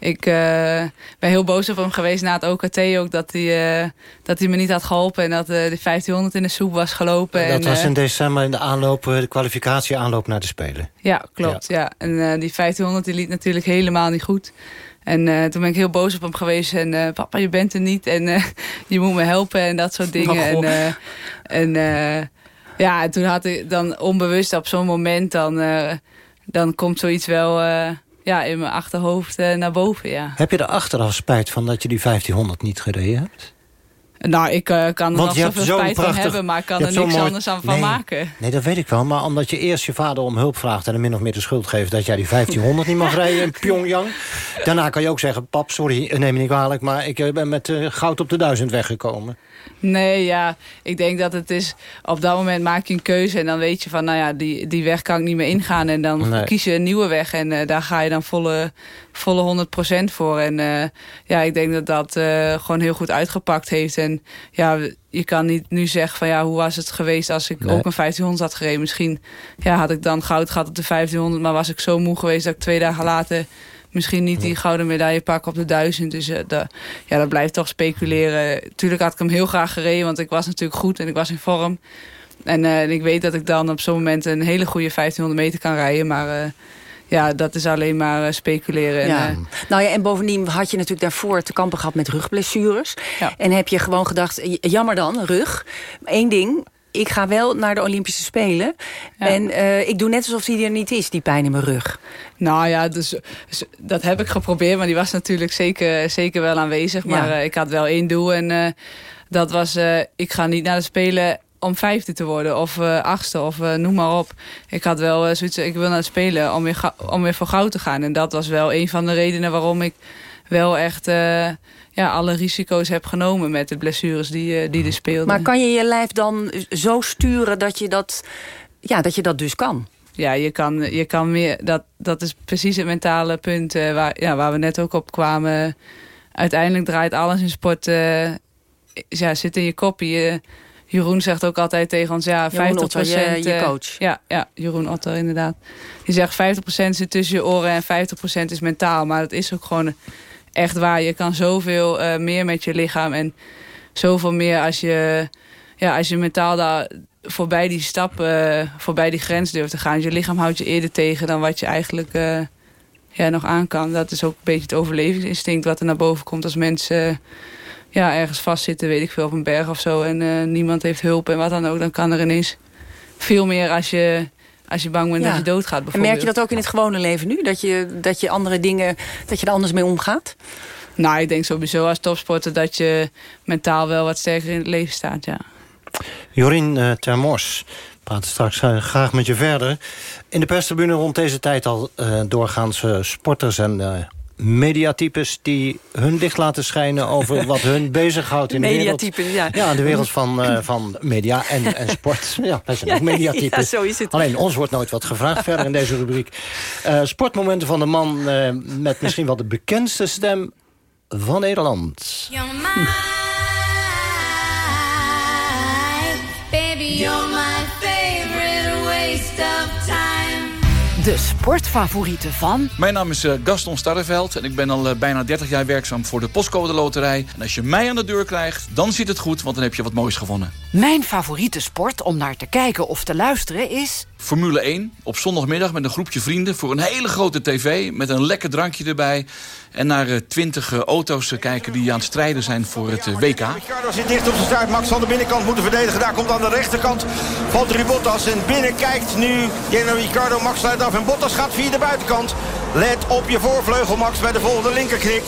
ik eh, ben heel boos op hem geweest na het OKT ook... dat hij, eh, dat hij me niet had geholpen en dat eh, de 1500 in de soep was gelopen. dat en, was in december in de aanloop, de kwalificatie aanloop naar de Spelen. Ja, klopt. Ja. En eh, die 1500 die liet natuurlijk helemaal niet goed. En eh, toen ben ik heel boos op hem geweest. En eh, papa, je bent er niet. En eh, je moet me helpen en dat soort dingen. Oh, en en Ja, en toen had ik dan onbewust op zo'n moment... dan, dan komt zoiets wel ja, in mijn achterhoofd naar boven, ja. Heb je er achteraf spijt van dat je die 1500 niet gereden hebt? Nou, ik uh, kan er nog zoveel spijt prachtig, van hebben, maar ik kan er niks mooi... anders aan van maken. Nee, dat weet ik wel. Maar omdat je eerst je vader om hulp vraagt... en hem min of meer de schuld geeft dat jij die 1500 niet mag rijden in Pyongyang. Daarna kan je ook zeggen, pap, sorry, neem me niet kwalijk... maar ik ben met uh, goud op de duizend weggekomen. Nee, ja. Ik denk dat het is... Op dat moment maak je een keuze en dan weet je van... nou ja, die, die weg kan ik niet meer ingaan. En dan nee. kies je een nieuwe weg. En uh, daar ga je dan volle, volle 100% voor. En uh, ja, ik denk dat dat uh, gewoon heel goed uitgepakt heeft. En ja, je kan niet nu zeggen van... ja, hoe was het geweest als ik nee. ook een 1500 had gereden. Misschien ja, had ik dan goud gehad op de 1500... maar was ik zo moe geweest dat ik twee dagen later misschien niet die gouden medaille pakken op de duizend. Dus uh, de, ja, dat blijft toch speculeren. Tuurlijk had ik hem heel graag gereden, want ik was natuurlijk goed en ik was in vorm. En uh, ik weet dat ik dan op zo'n moment een hele goede 1500 meter kan rijden. Maar uh, ja, dat is alleen maar speculeren. Ja. En, nou ja, en bovendien had je natuurlijk daarvoor te kampen gehad met rugblessures. Ja. En heb je gewoon gedacht, jammer dan, rug. Eén ding, ik ga wel naar de Olympische Spelen. Ja. En uh, ik doe net alsof die er niet is, die pijn in mijn rug. Nou ja, dus, dus dat heb ik geprobeerd. Maar die was natuurlijk zeker, zeker wel aanwezig. Maar ja. uh, ik had wel één doel. En uh, dat was, ik ga niet naar de Spelen om vijfde te worden. Of achtste, of noem maar op. Ik had wel zoiets, ik wil naar de Spelen om weer, om weer voor goud te gaan. En dat was wel een van de redenen waarom ik wel echt ja, alle risico's heb genomen met de blessures die, uh, die er speelden. Maar kan je je lijf dan zo sturen dat je dat, ja, dat, je dat dus kan? Ja, je kan, je kan meer. Dat, dat is precies het mentale punt uh, waar, ja, waar we net ook op kwamen. Uiteindelijk draait alles in sport. Uh, ja, zit in je kop. Je, Jeroen zegt ook altijd tegen ons, ja, 50%... Jeroen Otter, je, je coach. Ja, ja, Jeroen Otter, inderdaad. Die zegt 50% zit tussen je oren en 50% is mentaal. Maar dat is ook gewoon echt waar. Je kan zoveel uh, meer met je lichaam. En zoveel meer als je, ja, als je mentaal daar voorbij die stap, uh, voorbij die grens durft te gaan. Je lichaam houdt je eerder tegen dan wat je eigenlijk uh, ja, nog aan kan. Dat is ook een beetje het overlevingsinstinct wat er naar boven komt als mensen ja, ergens vastzitten, weet ik veel, op een berg of zo. En niemand heeft hulp en wat dan ook. Dan kan er ineens veel meer als je als je bang bent ja. dat je doodgaat. En merk je dat ook in het gewone leven nu? Dat je, dat je andere dingen, dat je er anders mee omgaat? Nou, ik denk sowieso als topsporter dat je mentaal wel wat sterker in het leven staat, ja. Jorien uh, Termors, praat straks uh, graag met je verder. In de perstribune rond deze tijd al uh, doorgaans sporters en mediatypes die hun licht laten schijnen over wat hun bezighoudt in de wereld. ja. Ja, de wereld van, uh, van media en, en sport. Ja, wij zijn ook mediatypes. Ja, zo is het. Alleen ons wordt nooit wat gevraagd verder in deze rubriek. Uh, sportmomenten van de man uh, met misschien wel de bekendste stem van Nederland. De sportfavorieten van... Mijn naam is Gaston Starreveld en ik ben al bijna 30 jaar werkzaam voor de Postcode Loterij. En als je mij aan de deur krijgt, dan zit het goed, want dan heb je wat moois gewonnen. Mijn favoriete sport om naar te kijken of te luisteren is... Formule 1 op zondagmiddag met een groepje vrienden voor een hele grote tv... met een lekker drankje erbij. En naar twintig uh, auto's kijken die aan het strijden zijn voor het uh, WK. Ricardo zit dicht op zijn start. Max van de binnenkant moeten verdedigen. Daar komt aan de rechterkant Valtteri Bottas. En binnen kijkt nu Daniel Ricardo. Max sluit af en Bottas gaat via de buitenkant. Let op je voorvleugel Max bij de volgende linkerknik.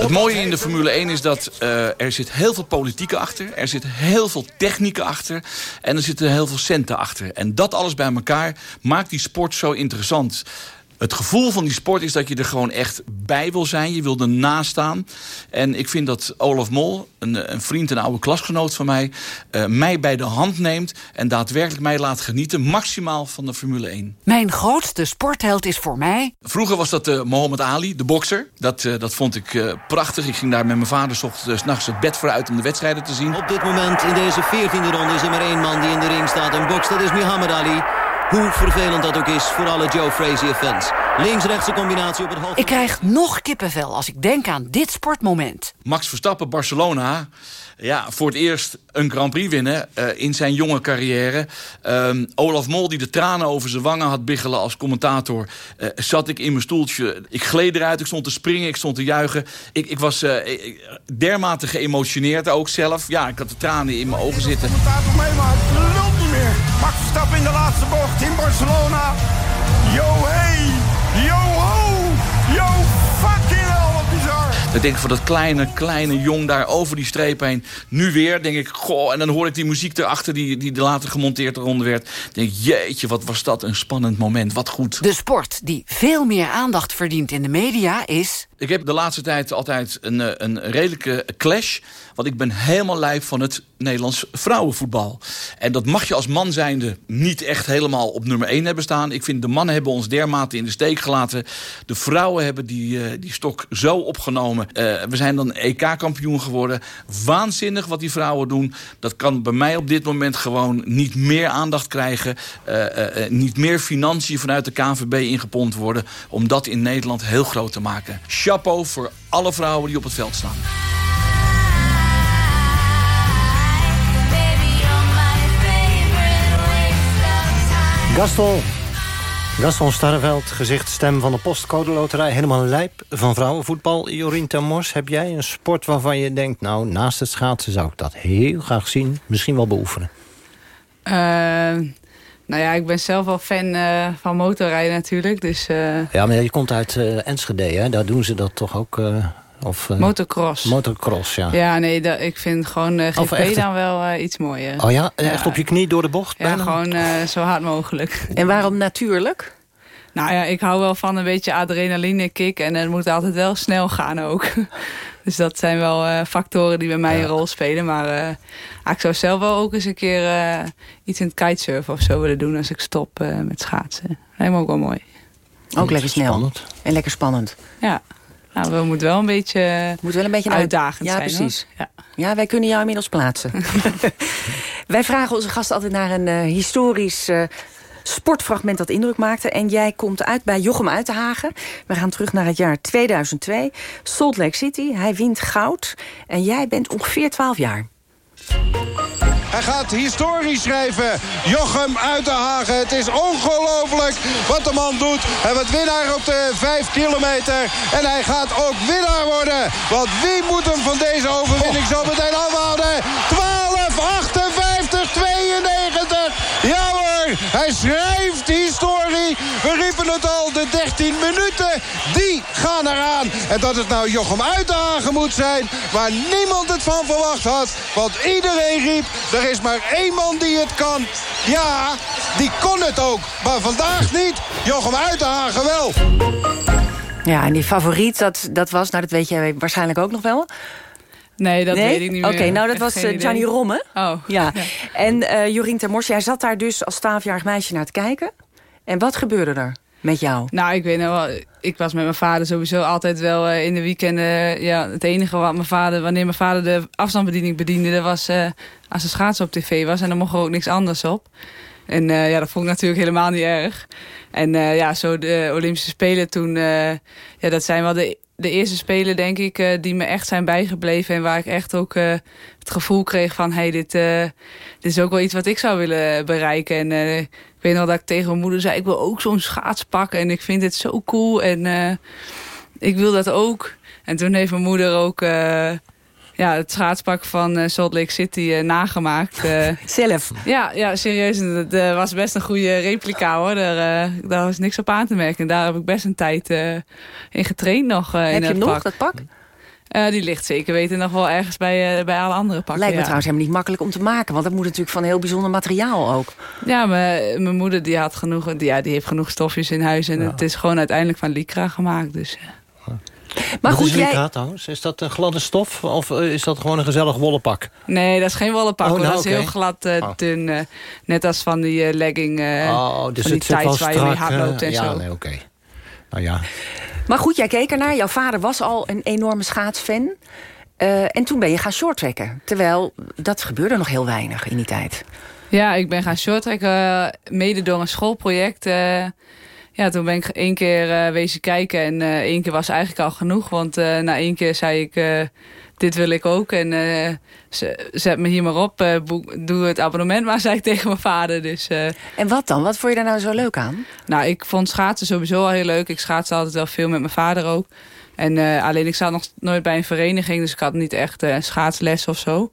Het mooie in de Formule 1 is dat uh, er zit heel veel politiek achter. Er zit heel veel techniek achter. En er zitten heel veel centen achter. En dat alles bij elkaar maakt die sport zo interessant. Het gevoel van die sport is dat je er gewoon echt bij wil zijn. Je wil ernaast staan. En ik vind dat Olaf Mol, een, een vriend, een oude klasgenoot van mij... Uh, mij bij de hand neemt en daadwerkelijk mij laat genieten... maximaal van de Formule 1. Mijn grootste sportheld is voor mij... Vroeger was dat uh, Mohammed Ali, de bokser. Dat, uh, dat vond ik prachtig. Ik ging daar met mijn vader s nachts het bed voor uit om de wedstrijden te zien. Op dit moment in deze 14e ronde is er maar één man die in de ring staat en bokst. Dat is Muhammad Ali. Hoe vervelend dat ook is voor alle Joe Frazier-fans. Links-rechtse combinatie op het hoofd. Ik krijg nog kippenvel als ik denk aan dit sportmoment. Max Verstappen, Barcelona. Ja, voor het eerst een Grand Prix winnen uh, in zijn jonge carrière. Um, Olaf Mol, die de tranen over zijn wangen had biggelen als commentator... Uh, zat ik in mijn stoeltje. Ik gleed eruit, ik stond te springen, ik stond te juichen. Ik, ik was uh, ik, dermate geëmotioneerd ook zelf. Ja, ik had de tranen in mijn ogen zitten. Max uitstappen in de laatste bocht in Barcelona. Yo hey, yo ho, yo fucking hell, wat bizar. Ik denk van dat kleine, kleine jong daar over die streep heen. Nu weer, denk ik, goh, en dan hoor ik die muziek erachter... die, die later gemonteerd eronder werd. denk jeetje, wat was dat een spannend moment, wat goed. De sport die veel meer aandacht verdient in de media is... Ik heb de laatste tijd altijd een, eh, een redelijke clash. Want ik ben helemaal lijp van het Nederlands vrouwenvoetbal. En dat mag je als man zijnde niet echt helemaal op nummer 1 hebben staan. Ik vind de mannen hebben ons dermate in de steek gelaten. De vrouwen hebben die, uh, die stok zo opgenomen. Uh, we zijn dan EK-kampioen geworden. Waanzinnig wat die vrouwen doen. Dat kan bij mij op dit moment gewoon niet meer aandacht krijgen. Uh, niet meer financiën vanuit de KNVB ingepompt worden. Om dat in Nederland heel groot te maken chapeau voor alle vrouwen die op het veld staan. Gaston. Gaston Starreveld, gezicht stem van de postcode loterij. Helemaal lijp van vrouwenvoetbal. Jorien Termors, heb jij een sport waarvan je denkt... nou, naast het schaatsen zou ik dat heel graag zien. Misschien wel beoefenen. Uh, nou ja, ik ben zelf wel fan uh, van motorrijden natuurlijk. Dus, uh... Ja, maar je komt uit Enschede, hè? Daar doen ze dat toch ook... Of, motocross. Motocross, ja. Ja, nee, dat, ik vind gewoon uh, GP echt... dan wel uh, iets mooier. Oh ja? Echt op je knie door de bocht? Ja, gewoon uh, zo hard mogelijk. En waarom natuurlijk? Nou ja, ik hou wel van een beetje adrenaline kick. En het moet altijd wel snel gaan ook. dus dat zijn wel factoren die bij mij ja. een rol spelen. Maar ik zou zelf wel ook eens een keer iets in het kitesurfen of zo willen doen... als ik stop met schaatsen. Lijkt me ook wel mooi. Ook lekker snel. Spannend. En lekker spannend. Ja. Nou, we moeten wel een beetje, moet wel een beetje uitdagend ja, zijn. Precies. Ja, ja, wij kunnen jou inmiddels plaatsen. wij vragen onze gasten altijd naar een uh, historisch... Uh, sportfragment dat indruk maakte. En jij komt uit bij Jochem Uitenhagen. We gaan terug naar het jaar 2002. Salt Lake City. Hij wint goud. En jij bent ongeveer 12 jaar. Hij gaat historisch schrijven. Jochem Uitenhagen. Het is ongelooflijk wat de man doet. Hij wordt winnaar op de 5 kilometer. En hij gaat ook winnaar worden. Want wie moet hem van deze overwinning zo meteen afhouden? 12, 58, 92. Ja hoor, hij schrijft historie. We riepen het al, de 13 minuten. Gaan eraan. En dat het nou Jochem Uitenhagen moet zijn... waar niemand het van verwacht had. Want iedereen riep... Er is maar één man die het kan. Ja, die kon het ook. Maar vandaag niet. Jochem Uitenhagen wel. Ja, en die favoriet, dat, dat was, nou dat weet jij waarschijnlijk ook nog wel... Nee, dat nee? weet ik niet meer. Oké, okay, nou dat was uh, Gianni Romme. Oh. Ja. ja. En uh, Jorien Termors, jij zat daar dus als 12-jarig meisje naar te kijken. En wat gebeurde er met jou? Nou, ik weet nog wel, ik was met mijn vader sowieso altijd wel uh, in de weekenden... ja, het enige wat mijn vader, wanneer mijn vader de afstandsbediening bediende... dat was als er schaatsen op tv was en dan mocht er ook niks anders op. En ja, dat vond ik natuurlijk helemaal niet erg. En ja, zo de Olympische Spelen toen... ja, dat zijn wel de de eerste spelen, denk ik, die me echt zijn bijgebleven. En waar ik echt ook het gevoel kreeg van... hey, dit, dit is ook wel iets wat ik zou willen bereiken. En weet nog dat ik tegen mijn moeder zei... ik wil ook zo'n schaats pakken en ik vind dit zo cool. En ik wil dat ook. En toen heeft mijn moeder ook ja, het schaatspak van uh, Salt Lake City uh, nagemaakt. Uh, Zelf? Ja, ja serieus. Dat was best een goede replica hoor. Daar, daar was niks op aan te merken. Daar heb ik best een tijd in getraind nog. Heb in je nog, pak. dat pak? Die ligt zeker weten nog wel ergens bij, bij alle andere pakken. Lijkt me ja. trouwens helemaal niet makkelijk om te maken. Want dat moet natuurlijk van heel bijzonder materiaal ook. Ja, mijn moeder die had genoeg, die, ja, die heeft genoeg stofjes in huis. En ja. het is gewoon uiteindelijk van lycra gemaakt. Dus maar Wat goed, is jij... trouwens? Is dat een gladde stof of is dat gewoon een gezellig wollen pak? Nee, dat is geen wollen pak. Oh, nou, dat is heel glad, uh, oh. dun. Uh, net als van die uh, legging, oh, dus van die tights waar je mee hardloopt en ja, zo. Nee, oké. Okay. Nou ja. Maar goed, jij keek ernaar. Jouw vader was al een enorme schaatsfan. en toen ben je gaan shorttrekken. Terwijl, dat gebeurde nog heel weinig in die tijd. Ja, ik ben gaan shorttrekken mede door een schoolproject ja, toen ben ik één keer uh, wezen kijken. En uh, één keer was eigenlijk al genoeg. Want uh, na één keer zei ik, dit wil ik ook. En zet me hier maar op. Boek, doe het abonnement maar, zei ik tegen mijn vader. Dus, en wat dan? Wat vond je daar nou zo leuk aan? Nou, ik vond schaatsen sowieso al heel leuk. Ik schaatste altijd wel veel met mijn vader ook. En alleen ik zat nog nooit bij een vereniging. Dus ik had niet echt schaatsles of zo.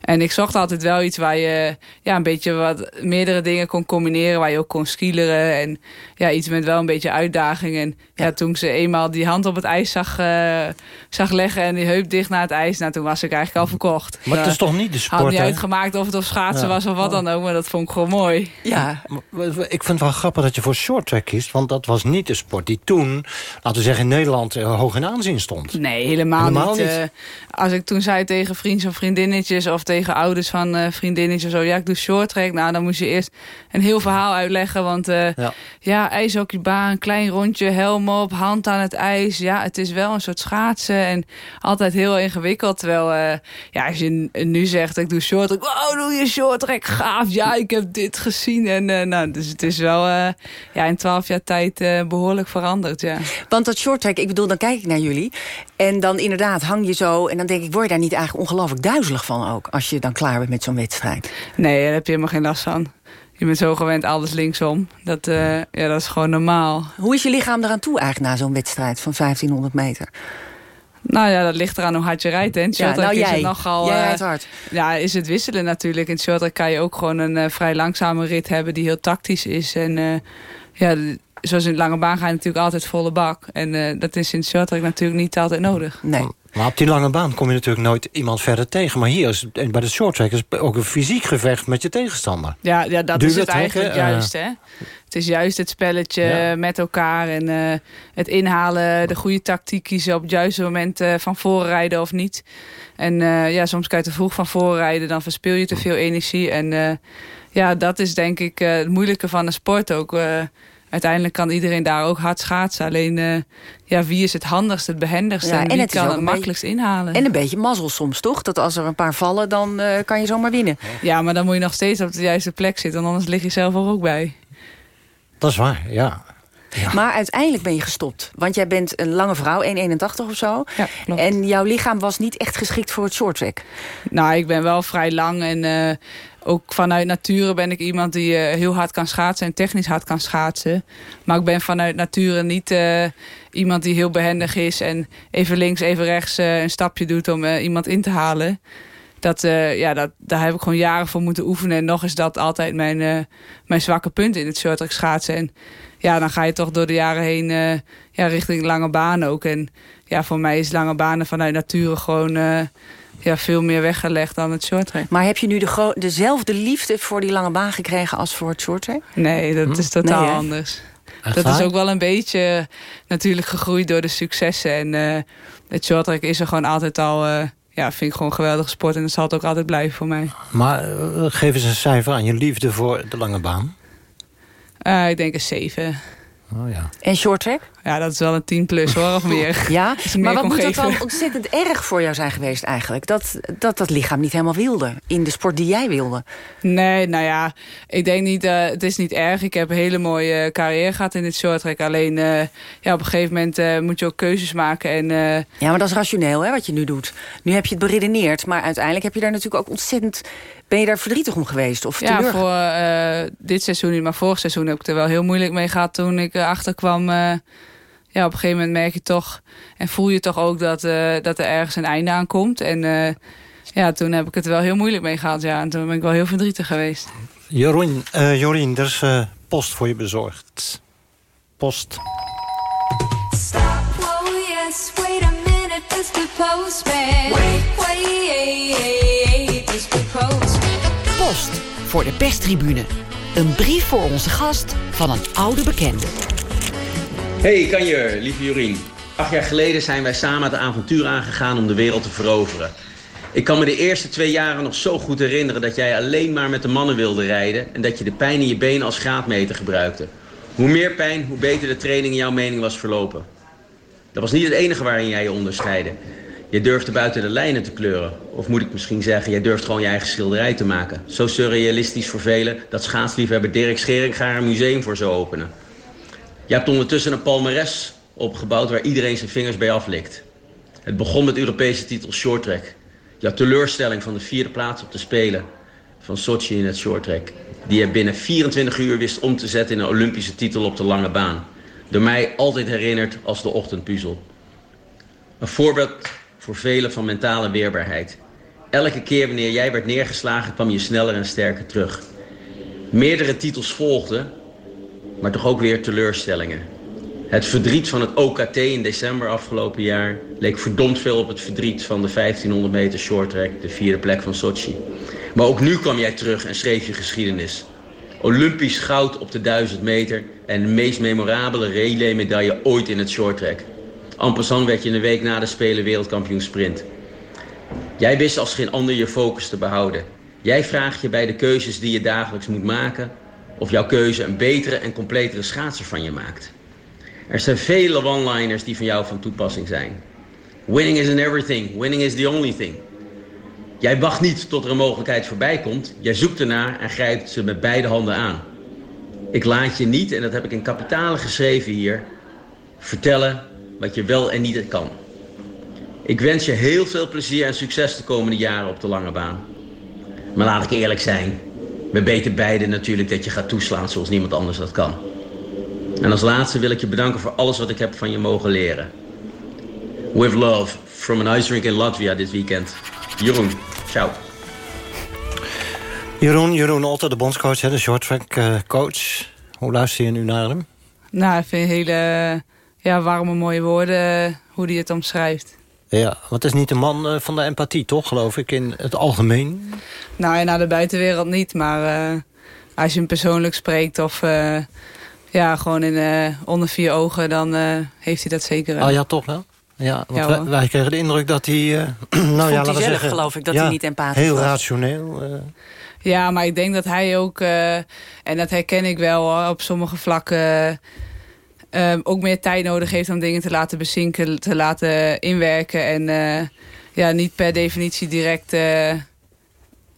En ik zocht altijd wel iets waar je ja, een beetje wat meerdere dingen kon combineren. Waar je ook kon skileren. En ja, iets met wel een beetje uitdaging. En ja, toen ze eenmaal die hand op het ijs zag, uh, zag leggen en die heup dicht naar het ijs. Nou, toen was ik eigenlijk al verkocht. Maar het is toch niet de sport, Had niet uitgemaakt of het op schaatsen was of wat dan ook. Maar dat vond ik gewoon mooi. Ja. Ik vind het wel grappig dat je voor short track kiest. Want dat was niet de sport die toen, laten we zeggen, in Nederland uh, hoog in aanzien stond. Nee, helemaal, helemaal niet. niet. Uh, als ik toen zei tegen vrienden of vriendinnetjes of tegen ouders van uh, vriendinnetjes zo, ja, ik doe short track. Nou, dan moest je eerst een heel verhaal uitleggen. Want uh, ja, ja ijshockeybaan, klein rondje, helm op, hand aan het ijs. Ja, het is wel een soort schaatsen en altijd heel ingewikkeld. Terwijl, uh, ja, als je nu zegt, ik doe short track. Wow, doe je short track? Gaaf. Ja, ik heb dit gezien. En nou, dus het is wel ja, in twaalf jaar tijd behoorlijk veranderd, ja. Want dat short track, ik bedoel, dan kijk ik naar jullie. En dan inderdaad hang je zo en dan denk ik, word je daar niet eigenlijk ongelooflijk duizelig van ook? Als je dan klaar bent met zo'n wedstrijd. Nee, daar heb je helemaal geen last van. Je bent zo gewend alles linksom. Dat, uh, ja, dat is gewoon normaal. Hoe is je lichaam eraan toe eigenlijk na zo'n wedstrijd van 1500 meter? Nou ja, dat ligt eraan hoe hard je rijdt. Hè. In ja, nou is jij. het nogal, jij rijdt hard. Uh, ja, is het wisselen natuurlijk. In shorttrack kan je ook gewoon een uh, vrij langzame rit hebben... die heel tactisch is. En ja, zoals in het lange baan ga je natuurlijk altijd volle bak. En dat is in shorttrack natuurlijk niet altijd nodig. Nee. Maar op die lange baan kom je natuurlijk nooit iemand verder tegen. Maar hier is bij de shorttrack is ook een fysiek gevecht met je tegenstander. Ja, ja dat is het eigenlijk juist. Hè? Het is juist het spelletje ja. met elkaar. En uh, het inhalen, de goede tactiek kiezen op het juiste moment uh, van voorrijden of niet. En uh, ja, soms kan je te vroeg van voorrijden, dan verspil je te veel energie. En ja, dat is denk ik het moeilijke van de sport ook uiteindelijk kan iedereen daar ook hard schaatsen. Alleen, uh, ja, wie is het handigst, het behendigst ja, en, wie het kan het makkelijkst inhalen. En een beetje mazzel soms, toch? Dat als er een paar vallen, dan uh, kan je zomaar winnen. Ja, maar dan moet je nog steeds op de juiste plek zitten. Anders lig je zelf er ook bij. Dat is waar, ja. Ja. Maar uiteindelijk ben je gestopt. Want jij bent een lange vrouw, 1,81 of zo. Ja, en jouw lichaam was niet echt geschikt voor het shorttrack. Nou, ik ben wel vrij lang. En uh, ook vanuit nature ben ik iemand die uh, heel hard kan schaatsen. En technisch hard kan schaatsen. Maar ik ben vanuit nature niet uh, iemand die heel behendig is. En even links, even rechts een stapje doet om iemand in te halen. Dat, ja, dat, daar heb ik gewoon jaren voor moeten oefenen. En nog is dat altijd mijn, mijn zwakke punt in het shorttrack schaatsen. En ja, dan ga je toch door de jaren heen ja, richting lange banen ook. En ja, voor mij is lange banen vanuit nature gewoon ja, veel meer weggelegd dan het shorttrack. Maar heb je nu de dezelfde liefde voor die lange baan gekregen als voor het shorttrack? Nee, dat hm? is totaal nee, anders. Echt dat waar? is ook wel een beetje natuurlijk gegroeid door de successen. En uh, het shorttrack is er gewoon altijd al... ja, vind ik gewoon een geweldige sport. En dat zal het ook altijd blijven voor mij. Maar geef eens een cijfer aan je liefde voor de lange baan. Uh, ik denk een 7. Oh, ja. En short track? Ja, dat is wel een 10 plus hoor, of meer. Ja, maar wat moet dat dan ontzettend erg voor jou zijn geweest eigenlijk? Dat, dat dat lichaam niet helemaal wilde, in de sport die jij wilde. Nee, nou ja, ik denk niet, uh, het is niet erg. Ik heb een hele mooie carrière gehad in dit short track. Alleen, uh, ja, op een gegeven moment uh, moet je ook keuzes maken. En, ja, maar dat is rationeel hè, wat je nu doet. Nu heb je het beredeneerd, maar uiteindelijk heb je daar natuurlijk ook ontzettend... Ben je daar verdrietig om geweest? Of ja, voor dit seizoen niet, maar vorig seizoen heb ik er wel heel moeilijk mee gehad toen ik achterkwam. Ja, op een gegeven moment merk je toch en voel je toch ook dat, uh, dat er ergens een einde aan komt. En ja, toen heb ik het wel heel moeilijk mee gehad. Ja, en toen ben ik wel heel verdrietig geweest. Jorien, Jorien er is post voor je bezorgd. Post. Stop, oh yes, wait a minute, it's the postman. Wait, wait, it's the postman. Post voor de perstribune. Een brief voor onze gast van een oude bekende. Hey Kanjer, lieve Jorien. Acht jaar geleden zijn wij samen het avontuur aangegaan om de wereld te veroveren. Ik kan me de eerste twee jaren nog zo goed herinneren dat jij alleen maar met de mannen wilde rijden... en dat je de pijn in je benen als graadmeter gebruikte. Hoe meer pijn, hoe beter de training in jouw mening was verlopen. Dat was niet het enige waarin jij je onderscheidde. Je durfde buiten de lijnen te kleuren. Of moet ik misschien zeggen, jij durft gewoon je eigen schilderij te maken. Zo surrealistisch voor velen dat schaatsliefhebber Dirk Schering er een museum voor zou openen. Je hebt ondertussen een palmares opgebouwd waar iedereen zijn vingers bij aflikt. Het begon met Europese titel shorttrack. Had teleurstelling van de vierde plaats op de Spelen van Sochi in het shorttrack. Die je binnen 24 uur wist om te zetten in een Olympische titel op de lange baan. Door mij altijd herinnerd als de ochtendpuzzel. Een voorbeeld voor velen van mentale weerbaarheid. Elke keer wanneer jij werd neergeslagen kwam je sneller en sterker terug. Meerdere titels volgden, maar toch ook weer teleurstellingen. Het verdriet van het OKT in december afgelopen jaar leek verdomd veel op het verdriet van de 1500 meter shorttrack, de vierde plek van Sochi. Maar ook nu kwam jij terug en schreef je geschiedenis. Olympisch goud op de 1000 meter en de meest memorabele relay-medaille ooit in het shorttrack. Passant werd je een week na de Spelen wereldkampioen sprint. Jij wist als geen ander je focus te behouden. Jij vraagt je bij de keuzes die je dagelijks moet maken... of jouw keuze een betere en completere schaatser van je maakt. Er zijn vele one-liners die van jou van toepassing zijn. Winning isn't everything, winning is the only thing. Jij wacht niet tot er een mogelijkheid voorbij komt. Jij zoekt ernaar en grijpt ze met beide handen aan. Ik laat je niet, en dat heb ik in kapitalen geschreven hier... vertellen wat je wel en niet kan. Ik wens je heel veel plezier en succes de komende jaren op de lange baan. Maar laat ik eerlijk zijn. We weten beiden natuurlijk dat je gaat toeslaan zoals niemand anders dat kan. En als laatste wil ik je bedanken voor alles wat ik heb van je mogen leren. With love, from an ice rink in Latvia dit weekend. Jeroen, ciao. Jeroen, Jeroen Otter, de bondscoach, de shorttrack uh, coach. Hoe luister je nu naar hem? Nou, ik vind hele ja, warme, mooie woorden hoe hij het omschrijft. Ja, want het is niet de man uh, van de empathie, toch, geloof ik, in het algemeen? Nou ja, naar de buitenwereld niet, maar uh, als je hem persoonlijk spreekt of uh, ja, gewoon in, onder vier ogen, dan heeft hij dat zeker wel. Oh ja, toch wel? Ja, want ja, wij, wij, kregen de indruk dat hij... nou ja, hij zelf, zeggen, geloof ik, dat ja, hij niet empathisch heel was. rationeel. Ja, maar ik denk dat hij ook, en dat herken ik wel hoor, op sommige vlakken... Um, ook meer tijd nodig heeft om dingen te laten bezinken, te laten inwerken. En uh, ja, niet per definitie direct uh,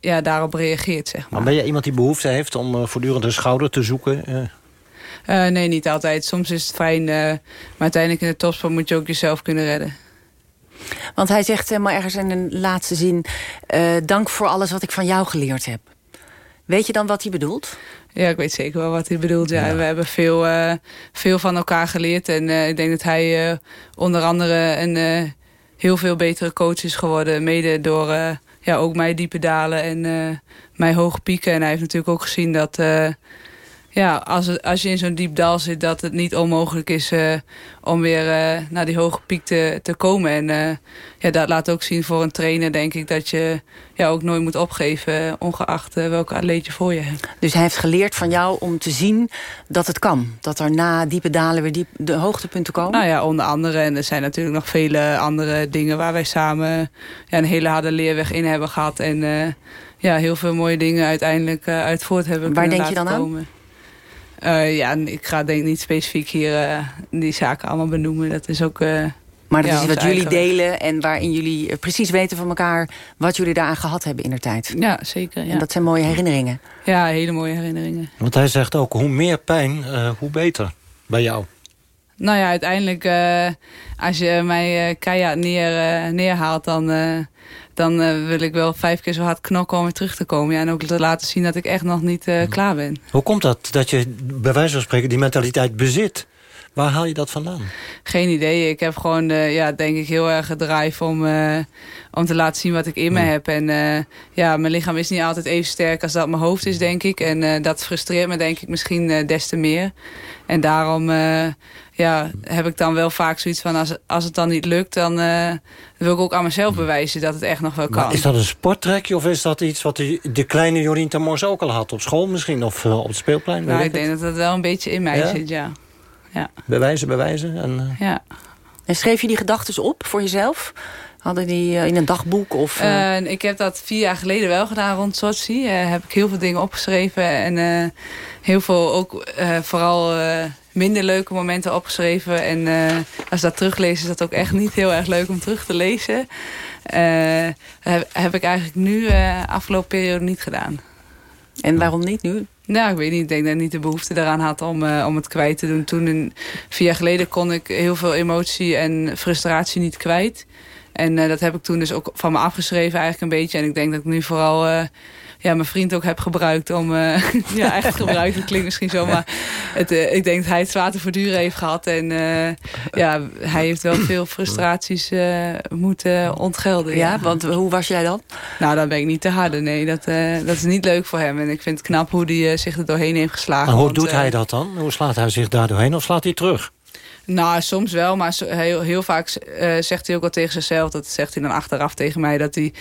ja, daarop reageert, zeg maar. Maar ben je iemand die behoefte heeft om uh, voortdurend een schouder te zoeken? nee, niet altijd. Soms is het fijn, maar uiteindelijk in de topsport moet je ook jezelf kunnen redden. Want hij zegt helemaal ergens in een laatste zin... dank voor alles wat ik van jou geleerd heb. Weet je dan wat hij bedoelt? Ja, ik weet zeker wel wat hij bedoelt. Ja. ja. We hebben veel, uh, veel van elkaar geleerd. En uh, ik denk dat hij uh, onder andere een heel veel betere coach is geworden. Mede door ja, ook mij diepe dalen en mij hoge pieken. En hij heeft natuurlijk ook gezien dat... ja, als, het, als je in zo'n diep dal zit, dat het niet onmogelijk is om weer naar die hoge piek te, te komen. En ja, dat laat ook zien voor een trainer, denk ik, dat je ja, ook nooit moet opgeven, ongeacht welke atleet je voor je hebt. Dus hij heeft geleerd van jou om te zien dat het kan. Dat er na diepe dalen weer diep, de hoogtepunten komen? Nou ja, onder andere. En er zijn natuurlijk nog vele andere dingen waar wij samen ja, een hele harde leerweg in hebben gehad. En ja, heel veel mooie dingen uiteindelijk uit voort hebben Waar denk je dan komen. aan? Uh, ja, ik ga denk niet specifiek hier die zaken allemaal benoemen. Dat is ook... Maar dat ja, is wat jullie eigen... delen en waarin jullie precies weten van elkaar... wat jullie daaraan gehad hebben in de tijd. Ja, zeker. Ja. En dat zijn mooie herinneringen. Ja, hele mooie herinneringen. Want hij zegt ook, hoe meer pijn, uh, hoe beter bij jou. Nou ja, uiteindelijk, uh, als je mij uh, keihard neer, uh, neerhaalt... dan, dan wil ik wel vijf keer zo hard knokken om weer terug te komen. Ja, en ook te laten zien dat ik echt nog niet klaar ben. Hoe komt dat, dat je bij wijze van spreken die mentaliteit bezit? Waar haal je dat vandaan? Geen idee. Ik heb gewoon, uh, ja, denk ik, heel erg gedrive om, uh, om te laten zien wat ik in me heb. En uh, ja, mijn lichaam is niet altijd even sterk als dat mijn hoofd is, denk ik. En dat frustreert me, denk ik, misschien des te meer. En daarom ja, heb ik dan wel vaak zoiets van... als, als het dan niet lukt, dan wil ik ook aan mezelf bewijzen dat het echt nog wel kan. Maar is dat een sporttrekje of is dat iets wat de, de kleine Jorien Tamors ook al had? Op school misschien of op het speelplein? Nou, ik denk dat dat wel een beetje in mij ja? zit, ja. Ja. Bewijzen, bewijzen. En, uh... ja. en schreef je die gedachten op voor jezelf? Hadden die uh, in een dagboek? Of, uh... ik heb dat vier jaar geleden wel gedaan rond Sochi. heb ik heel veel dingen opgeschreven. En heel veel ook vooral minder leuke momenten opgeschreven. En als dat teruglezen is dat ook echt niet heel erg leuk om terug te lezen. heb, heb ik eigenlijk nu afgelopen periode niet gedaan. En waarom niet nu? Nou, ik weet niet. Ik denk dat ik niet de behoefte daaraan had om, uh, om het kwijt te doen. Toen, een, vier jaar geleden, kon ik heel veel emotie en frustratie niet kwijt. En uh, dat heb ik toen dus ook van me afgeschreven eigenlijk een beetje. En ik denk dat ik nu vooral uh, ja, mijn vriend ook heb gebruikt om... Uh, ja, echt gebruikt, dat klinkt misschien zo, maar het, uh, ik denk dat hij het zwaar te verduren heeft gehad. En uh, ja, hij heeft wel veel frustraties moeten ontgelden. Ja, want hoe was jij dan? Nou, dan ben ik niet te harde, nee. Dat, dat is niet leuk voor hem. En ik vind het knap hoe hij zich er doorheen heeft geslagen. Maar hoe want, doet hij dat dan? Hoe slaat hij zich daar doorheen of slaat hij terug? Nou, soms wel, maar heel, heel vaak uh, zegt hij ook wel tegen zichzelf... dat zegt hij dan achteraf tegen mij... dat hij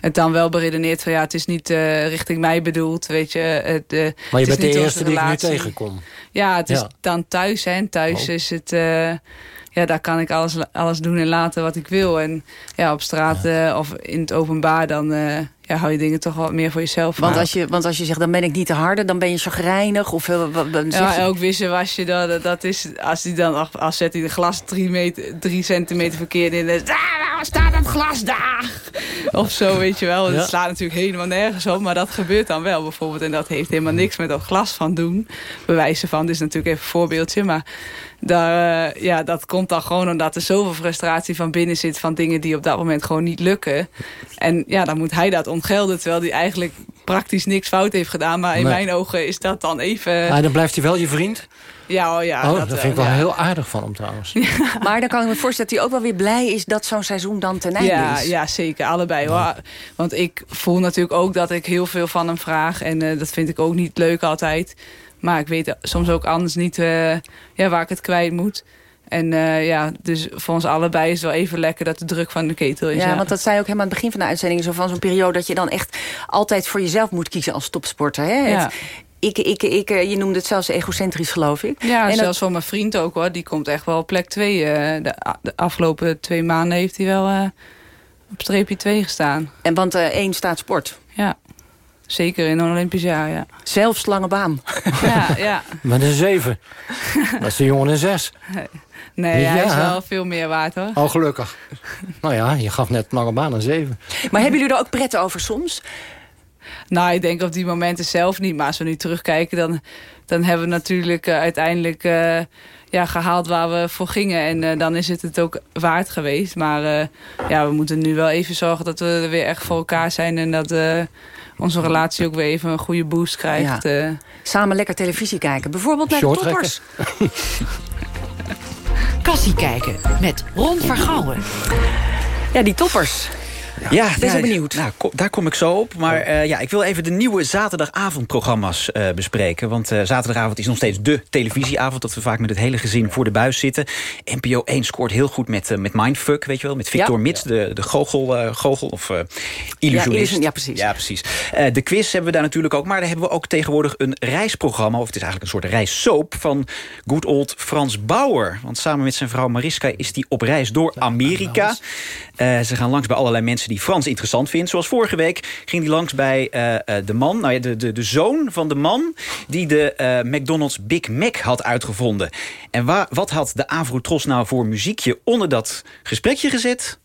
het dan wel beredeneert van... ja, het is niet uh, richting mij bedoeld, weet je. Het, uh, maar je bent de eerste die ik nu tegenkom. Ja, het is ja. dan thuis, hè. En thuis oh. is het ja, daar kan ik alles, alles doen en laten wat ik wil. En ja, op straat ja. of in het openbaar, dan ja, hou je dingen toch wat meer voor jezelf. Want als je, want als je zegt, dan ben ik niet te harde, dan ben je chagrijnig. Of, uh, wat, wat, ja, je... ook wisselwasje, dat, dat is, als hij dan, als zet hij de glas drie, meter, drie centimeter verkeerd in. Dan, ah, staat het glas daar? Of zo, weet je wel. Het ja. slaat natuurlijk helemaal nergens op, maar dat gebeurt dan wel bijvoorbeeld. En dat heeft helemaal niks met dat glas van doen. Bewijzen van, dit is natuurlijk even een voorbeeldje, maar daar, uh, ja, dat komt dan gewoon omdat er zoveel frustratie van binnen zit... van dingen die op dat moment gewoon niet lukken. En ja, dan moet hij dat ontgelden... terwijl hij eigenlijk praktisch niks fout heeft gedaan. Maar in nee. mijn ogen is dat dan even... Maar dan blijft hij wel je vriend? Ja, oh ja. Oh, dat, dat vind ik wel ja. heel aardig van hem trouwens. Ja. Maar dan kan ik me voorstellen dat hij ook wel weer blij is... dat zo'n seizoen dan ten einde ja, is. Ja, zeker. Allebei. Hoor. Want ik voel natuurlijk ook dat ik heel veel van hem vraag. En uh, dat vind ik ook niet leuk altijd. Maar ik weet soms ook anders niet uh, ja, waar ik het kwijt moet. En uh, ja, dus voor ons allebei is het wel even lekker dat de druk van de ketel is. Ja, ja. want dat zei je ook helemaal aan het begin van de uitzending. Zo van zo'n periode dat je dan echt altijd voor jezelf moet kiezen als topsporter. Hè? Ja. Het, ik, ik, ik, je noemde het zelfs egocentrisch, geloof ik. Ja, en zelfs dat... voor mijn vriend ook hoor. Die komt echt wel op plek 2. Uh, de, de, afgelopen twee maanden heeft hij wel uh, op streepje 2 gestaan. En want één staat sport. Ja. Zeker in een Olympisch jaar, ja. Zelfs lange baan. Ja, ja. Met een zeven. Dat is de jongen een zes. Nee, ja. hij is wel veel meer waard, hoor. Oh, gelukkig. nou ja, je gaf net lange baan een zeven. Maar hebben jullie er ook pret over soms? Nou, ik denk op die momenten zelf niet. Maar als we nu terugkijken, dan, dan hebben we natuurlijk uh, uiteindelijk... Uh, ja, gehaald waar we voor gingen. En uh, dan is het het ook waard geweest. Maar uh, ja, we moeten nu wel even zorgen dat we er weer echt voor elkaar zijn. En dat uh, onze relatie ook weer even een goede boost krijgt. Ja. Samen lekker televisie kijken. Bijvoorbeeld naar de toppers. Kassie kijken met Ron Vergouwen. Ja, die toppers. Ja, ben ja, benieuwd. Nou, daar kom ik zo op. Maar uh, ja, ik wil even de nieuwe zaterdagavondprogramma's uh, bespreken. Want uh, zaterdagavond is nog steeds de televisieavond... dat we vaak met het hele gezin voor de buis zitten. NPO 1 scoort heel goed met, met Mindfuck, weet je wel. Met Victor ja. Mits, de, de goochel, goochel of illusionist. Ja, ja, precies. Ja, precies. de quiz hebben we daar natuurlijk ook. Maar daar hebben we ook tegenwoordig een reisprogramma... of het is eigenlijk een soort reissoap van good old Frans Bauer. Want samen met zijn vrouw Mariska is hij op reis door Amerika. ze gaan langs bij allerlei mensen die Frans interessant vindt. Zoals vorige week ging hij langs bij uh, uh, de man, nou ja, de, de, de zoon van de man... die de uh, McDonald's Big Mac had uitgevonden. En waar, wat had de Avrotros nou voor muziekje onder dat gesprekje gezet?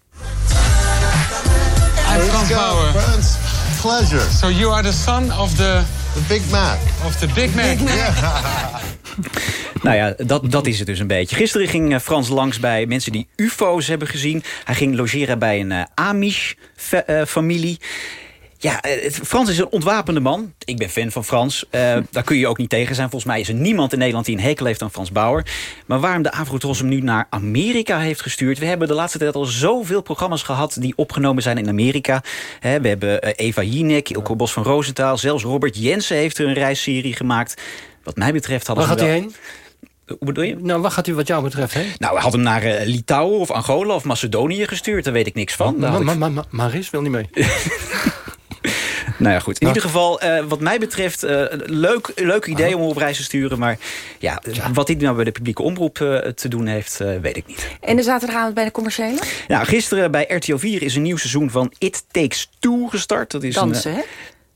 I'm Frans Bauer. Pleasure. So you are the son of the... The Big Mac. Of the Big Mac. Big Mac. Yeah. Nou ja, dat, dat is het dus een beetje. Gisteren ging Frans langs bij mensen die ufo's hebben gezien. Hij ging logeren bij een uh, Amish-familie. Ja, Frans is een ontwapende man. Ik ben fan van Frans. Uh, daar kun je ook niet tegen zijn. Volgens mij is er niemand in Nederland die een hekel heeft aan Frans Bauer. Maar waarom de Avrotros hem nu naar Amerika heeft gestuurd... we hebben de laatste tijd al zoveel programma's gehad... die opgenomen zijn in Amerika. He, we hebben uh, Eva Jinek, Ilko Bos van Roosentaal... zelfs Robert Jensen heeft er een reisserie gemaakt. Wat mij betreft hadden Waar ze gaat wel... hij heen? Hoe bedoel je? Nou, waar gaat u wat jou betreft heen? Nou, had hem naar uh, Litouwen of Angola of Macedonië gestuurd. Daar weet ik niks van. Maar, ik... maar, maar, maar Maris wil niet mee. Nou ja, goed. In ieder geval, uh, wat mij betreft, uh, leuk, leuk idee ah. om op reis te sturen. Maar ja, ja, wat dit nou bij de publieke omroep uh, te doen heeft, weet ik niet. En de zaterdagavond bij de commerciële? Nou, gisteren bij RTL 4 is een nieuw seizoen van It Takes Two gestart. Dat is Dansen, een, hè?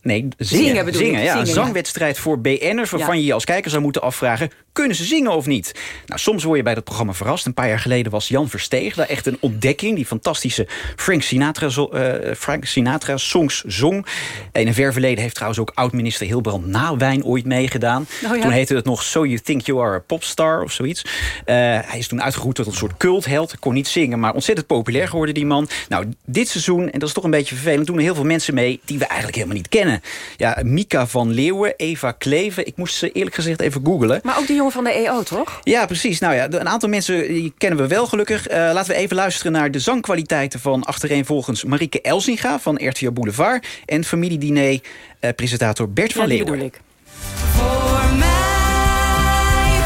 Nee, zingen. Zingen, bedoel zingen, ja. Zingen, een zangwedstrijd voor BN'ers... waarvan ja. je je als kijker zou moeten afvragen... kunnen ze zingen of niet? Nou, soms word je bij dat programma verrast. Een paar jaar geleden was Jan Versteeg daar echt een ontdekking. Die fantastische Frank Sinatra, uh, Frank Sinatra songs zong. In een ver verleden heeft trouwens ook oud-minister Hilbrand Nawijn ooit meegedaan. Oh, ja. Toen heette het nog So You Think You Are a Popstar of zoiets. Uh, hij is toen uitgegroeid tot een soort cultheld. Kon niet zingen, maar ontzettend populair geworden die man. Nou, dit seizoen, en dat is toch een beetje vervelend... doen er heel veel mensen mee die we eigenlijk helemaal niet kennen. Ja, Mika van Leeuwen, Eva Kleven. Ik moest ze eerlijk gezegd even googlen. Maar ook die jongen van de EO, toch? Ja, precies. Nou ja, een aantal mensen die kennen we wel gelukkig. Eh, laten we even luisteren naar de zangkwaliteiten van achtereenvolgens Marieke Elsinga van RTO Boulevard en familiediner eh, presentator Bert van Ja, die Leeuwen. bedoel ik. Voor mij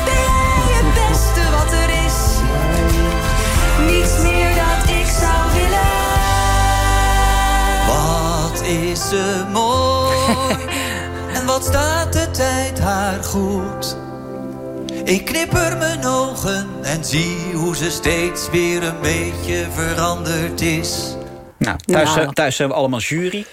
ben jij het beste wat er is. Niets meer dat ik zou willen. Wat is ze mooi en wat staat de tijd haar goed. Ik knipper mijn ogen en zie hoe ze steeds weer een beetje veranderd is. Nou, thuis, Nou. thuis zijn we allemaal jury.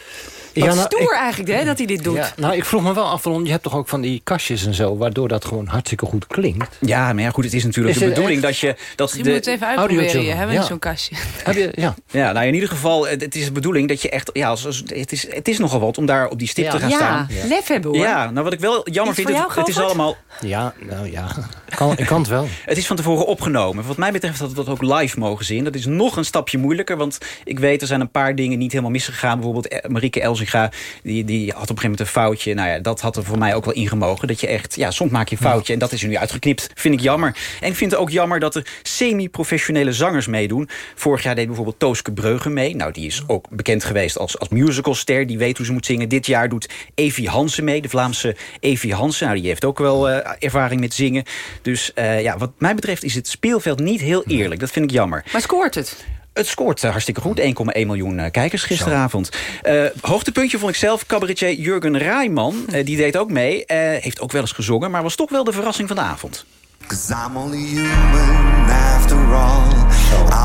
Wat Ja, nou, stoer eigenlijk, hè, dat hij dit doet. Ja, nou, ik vroeg me wel af, want je hebt toch ook van die kastjes en zo... waardoor dat gewoon hartstikke goed klinkt. Ja, maar ja, goed, het is natuurlijk Is de bedoeling echt? dat je... Dat Je moet het even uitproberen. Je hebt ja. zo'n kastje. Heb je, ja. Ja, nou in ieder geval, het het is de bedoeling dat je echt... Ja, als, als- het, is, het is nogal wat om daar op die stip Ja. te gaan Ja, staan. lef hebben hoor. Ja, nou wat ik wel jammer vind, het, het is allemaal... Ja, nou ja. Kan, ik kan het wel. Het is van tevoren opgenomen. Wat mij betreft had het dat ook live mogen zien. Dat is nog een stapje moeilijker. Want ik weet, er zijn een paar dingen niet helemaal misgegaan. Bijvoorbeeld eh, Marieke Elzinga, die, die had op een gegeven moment een foutje. Nou ja, dat had er voor mij ook wel ingemogen. Dat je echt, ja, soms maak je een foutje. En dat is er nu uitgeknipt. Vind ik jammer. En ik vind het ook jammer dat er semi-professionele zangers meedoen. Vorig jaar deed bijvoorbeeld Tooske Breugen mee. Nou, die is ook bekend geweest als, als musicalster. Die weet hoe ze moet zingen. Dit jaar doet Evie Hansen mee. De Vlaamse Evie Hansen. Nou, die heeft ook wel eh, ervaring met zingen. Dus eh, ja, wat mij betreft is het speelveld niet heel eerlijk. Dat vind ik jammer. Maar scoort het? Het scoort eh, hartstikke goed. 1,1 miljoen eh, kijkers gisteravond. Eh, hoogtepuntje vond ik zelf cabaretier Jurgen Rijman. Eh, die deed ook mee. Eh, heeft ook wel eens gezongen. Maar was toch wel de verrassing van de avond. Cause I'm only human after all.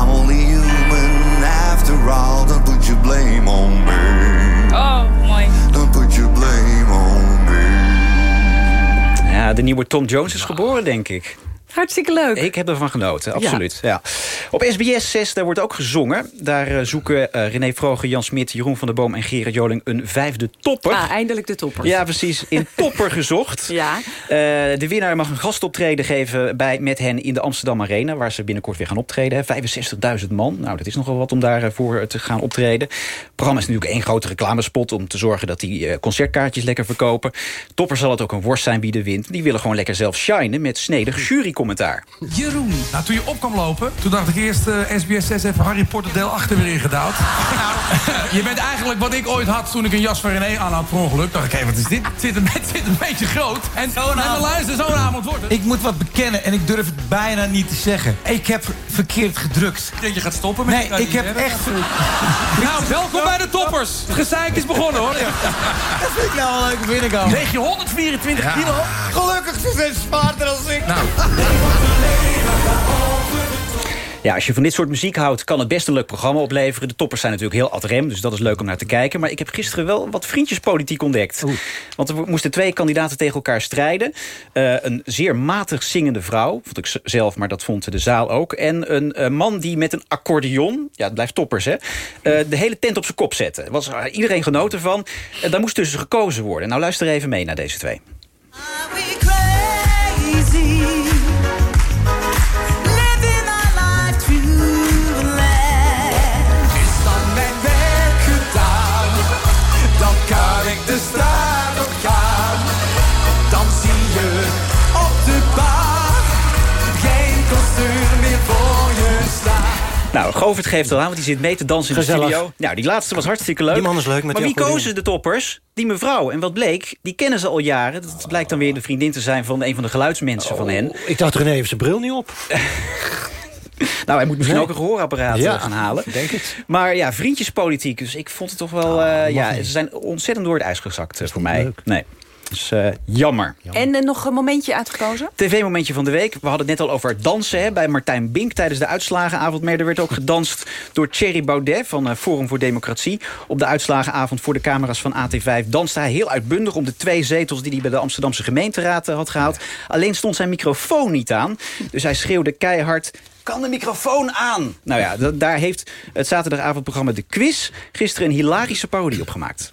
I'm only human after all. Don't put your blame on me. Oh, mooi. Don't put your blame on me. Ja, de nieuwe Tom Jones is geboren, denk ik. Hartstikke leuk. Ik heb ervan genoten, absoluut. Ja. Op SBS 6 daar wordt ook gezongen. Daar eh, zoeken eh, René Vroger, Jan Smit, Jeroen van der Boom en Gerard Joling... een vijfde topper. Ah, eindelijk de toppers. Ja, precies. In topper gezocht. Ja. Eh, de winnaar mag een gastoptreden geven bij, met hen in de Amsterdam Arena... waar ze binnenkort weer gaan optreden. 65.000 man. Nou, dat is nogal wat om daarvoor te gaan optreden. Het programma is natuurlijk één grote reclamespot... om te zorgen dat die concertkaartjes lekker verkopen. Topper zal het ook een worst zijn wie de wint. Die willen gewoon lekker zelf shinen met snedig jurycommentaar. Jeroen. Nou, toen je op kwam lopen, toen dacht ik eerst eh, SBS 6 even Harry Potter deel 8 er weer ingedouwd. je bent eigenlijk wat ik ooit had toen ik een jas van René aan had per ongeluk. Dacht ik, hé, wat is dit? Het zit een, het zit een beetje groot. En zo'n luister, zo'n avond wordt het. Ik moet wat bekennen en ik durf het bijna niet te zeggen. Ik heb verkeerd gedrukt. Ik denk je gaat stoppen met Nee, ik heb echt... Nou, welkom bij de toppers. Het gezeik is begonnen hoor. Dat vind ik nou wel een leuke binnenkomen. Weeg je 124 kilo? Gelukkig, ze zijn zwaarder dan ik. Nou. Ja, als je van dit soort muziek houdt, kan het best een leuk programma opleveren. De toppers zijn natuurlijk heel ad rem, dus dat is leuk om naar te kijken. Maar ik heb gisteren wel wat vriendjespolitiek ontdekt. Want er moesten twee kandidaten tegen elkaar strijden. Eh, een zeer matig zingende vrouw, vond ik zelf, maar dat vond de zaal ook. En een eh, man die met een accordeon, ja, het blijft toppers, hè, eh, de hele tent op zijn kop zette. Was iedereen genoten van. En daar moest tussen gekozen worden. Nou, luister even mee naar deze twee. De straat op gaan. Dan zie je op de bar geen kostuum meer voor je staan. Nou, Govert geeft al aan, want die zit mee te dansen in de studio. Nou, die laatste was hartstikke leuk. Die man is leuk met maar die wie kozen de toppers? Die mevrouw. En wat bleek, die kennen ze al jaren. Dat blijkt dan weer de vriendin te zijn van een van de geluidsmensen van hen. Ik dacht, René heeft zijn bril niet op. Nou, hij moet misschien Nee. ook een gehoorapparaat Ja, eh, gaan halen. denk het. Maar ja, vriendjespolitiek. Dus ik vond het toch wel... eh, ja, ze zijn ontzettend door het ijs gezakt eh, voor mij. Nee. Dus eh, jammer. En nog een momentje uitgekozen? TV-momentje van de week. We hadden het net al over dansen hè, bij Martijn Bink tijdens de uitslagenavond. Maar er werd ook gedanst door Thierry Baudet van Forum voor Democratie. Op de uitslagenavond voor de camera's van AT5 danste hij heel uitbundig om de twee zetels die hij bij de Amsterdamse gemeenteraad had gehaald. Alleen stond zijn microfoon niet aan. Dus hij schreeuwde keihard. Kan de microfoon aan? Nou ja, da- daar heeft het zaterdagavondprogramma De Quiz gisteren een hilarische parodie op gemaakt.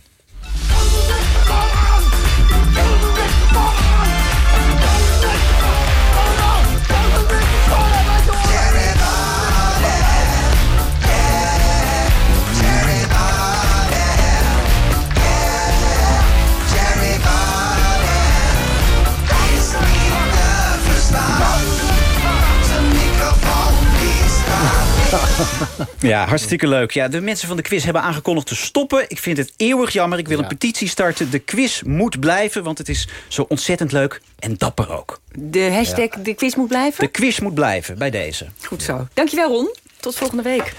Ja, hartstikke leuk. Ja, de mensen van de quiz hebben aangekondigd te stoppen. Ik vind het eeuwig jammer. Ik wil een petitie starten. De quiz moet blijven, want het is zo ontzettend leuk en dapper ook. De hashtag de quiz moet blijven? De quiz moet blijven, bij deze. Goed zo. Dankjewel Ron. Tot volgende week.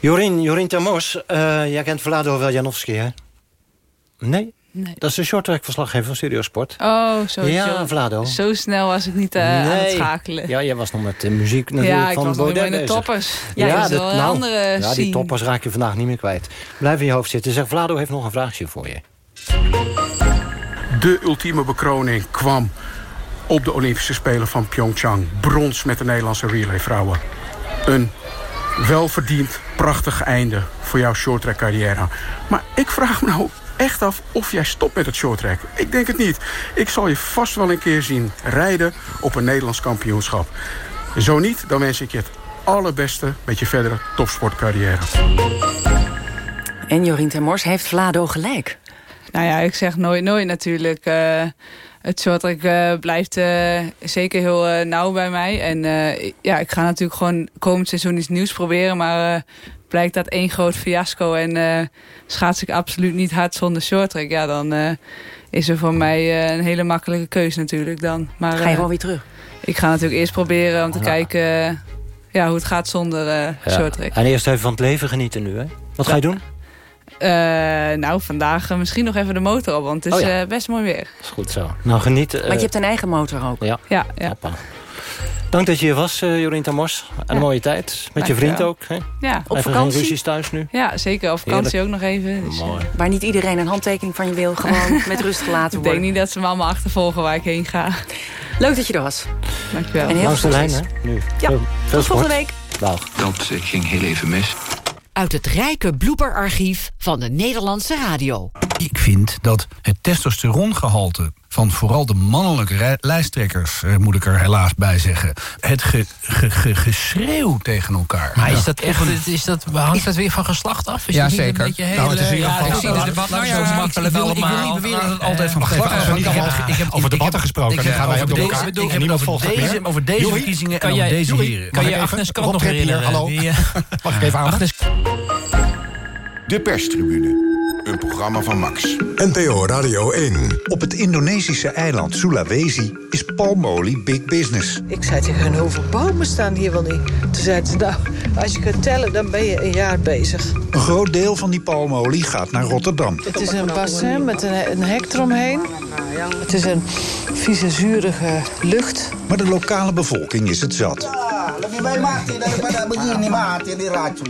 Jorien, Jorien Termos, uh, jij kent Vlado Veljanovski, hè? Nee? Nee. Dat is de shorttrack-verslaggever van Studiosport. Oh, zo. Ja, zo, Vlado. Zo snel was ik niet uh, nee. aan het schakelen. Ja, jij was nog met de muziek natuurlijk ja, ik van was nog Baudet in de toppers. Ja, ja dat, wel een nou, andere ja, die toppers raak je vandaag niet meer kwijt. Blijf in je hoofd zitten. Zeg, Vlado heeft nog een vraagje voor je. De ultieme bekroning kwam op de Olympische Spelen van Pyeongchang. Brons met de Nederlandse relayvrouwen. Een welverdiend, prachtig einde voor jouw shorttrack carrière. Maar ik vraag me nou echt af of jij stopt met het shorttrack. Ik denk het niet. Ik zal je vast wel een keer zien rijden op een Nederlands kampioenschap. Zo niet, dan wens ik je het allerbeste met je verdere topsportcarrière. En Jorien Termors heeft Vlado gelijk. Nou ja, ik zeg nooit nooit natuurlijk. Uh, het shorttrack uh, blijft uh, zeker heel nauw bij mij. En ja, ik ga natuurlijk gewoon komend seizoen iets nieuws proberen. Maar blijkt dat één groot fiasco en schaats ik absoluut niet hard zonder shorttrack. Ja, dan is er voor mij een hele makkelijke keuze natuurlijk dan. Maar, ga je gewoon weer terug? Ik ga natuurlijk eerst proberen om te ja. kijken ja, hoe het gaat zonder ja. shorttrack. En eerst even van het leven genieten nu, hè? Wat ga je doen? Uh, nou, vandaag uh, misschien nog even de motor op, want het is oh ja. uh, best mooi weer. is goed zo. Nou, geniet. Maar je hebt een eigen motor ook. Ja. Ja, ja. Dank dat je hier was, Jorien Tamors. En een ja. mooie tijd. Met je vriend ook. Hè? Ja, op even vakantie. geen ruzies thuis nu. Ja, zeker. Op vakantie Heerlijk. ook nog even. Dus, mooi. Waar niet iedereen een handtekening van je wil. Gewoon met rust gelaten worden. Ik denk niet dat ze me allemaal achtervolgen waar ik heen ga. Leuk dat je er was. Dankjewel. En heel Langs de veel lijn, hè? Nu. Ja, veel, veel tot volgende week. Dag. Dat eh, ging heel even mis. Uit het rijke blooperarchief van de Nederlandse radio. Ik vind dat het testosterongehalte van vooral de mannelijke lijsttrekkers... Eh, moet ik er helaas bij zeggen... het ge, ge, ge, geschreeuw tegen elkaar. Maar is dat echt, is dat, hangt dat weer van geslacht af? Is ja, zeker. Een hele, nou, het is in ieder geval... ja, ik zie het debat nou zo makkelijk allemaal. Ik wil niet beweren dat het altijd van geslacht is. Ik heb, ik heb over debatten gesproken. Ik heb gaan wij over ook door deze, elkaar. ik heb het over deze, over deze verkiezingen en over deze heren. Kan je Agnes Kant nog herinneren? Hallo, mag ik even aan? De perstribune. Een programma van Max. NPO Radio 1. Op het Indonesische eiland Sulawesi is palmolie big business. Ik zei tegen hen, hoeveel bomen staan hier wel niet? Toen zeiden ze, nou, als je kunt tellen, dan ben je een jaar bezig. Een groot deel van die palmolie gaat naar Rotterdam. Het is een bassin met een, een hek eromheen. Het is een vieze, zurige lucht. Maar de lokale bevolking is het zat.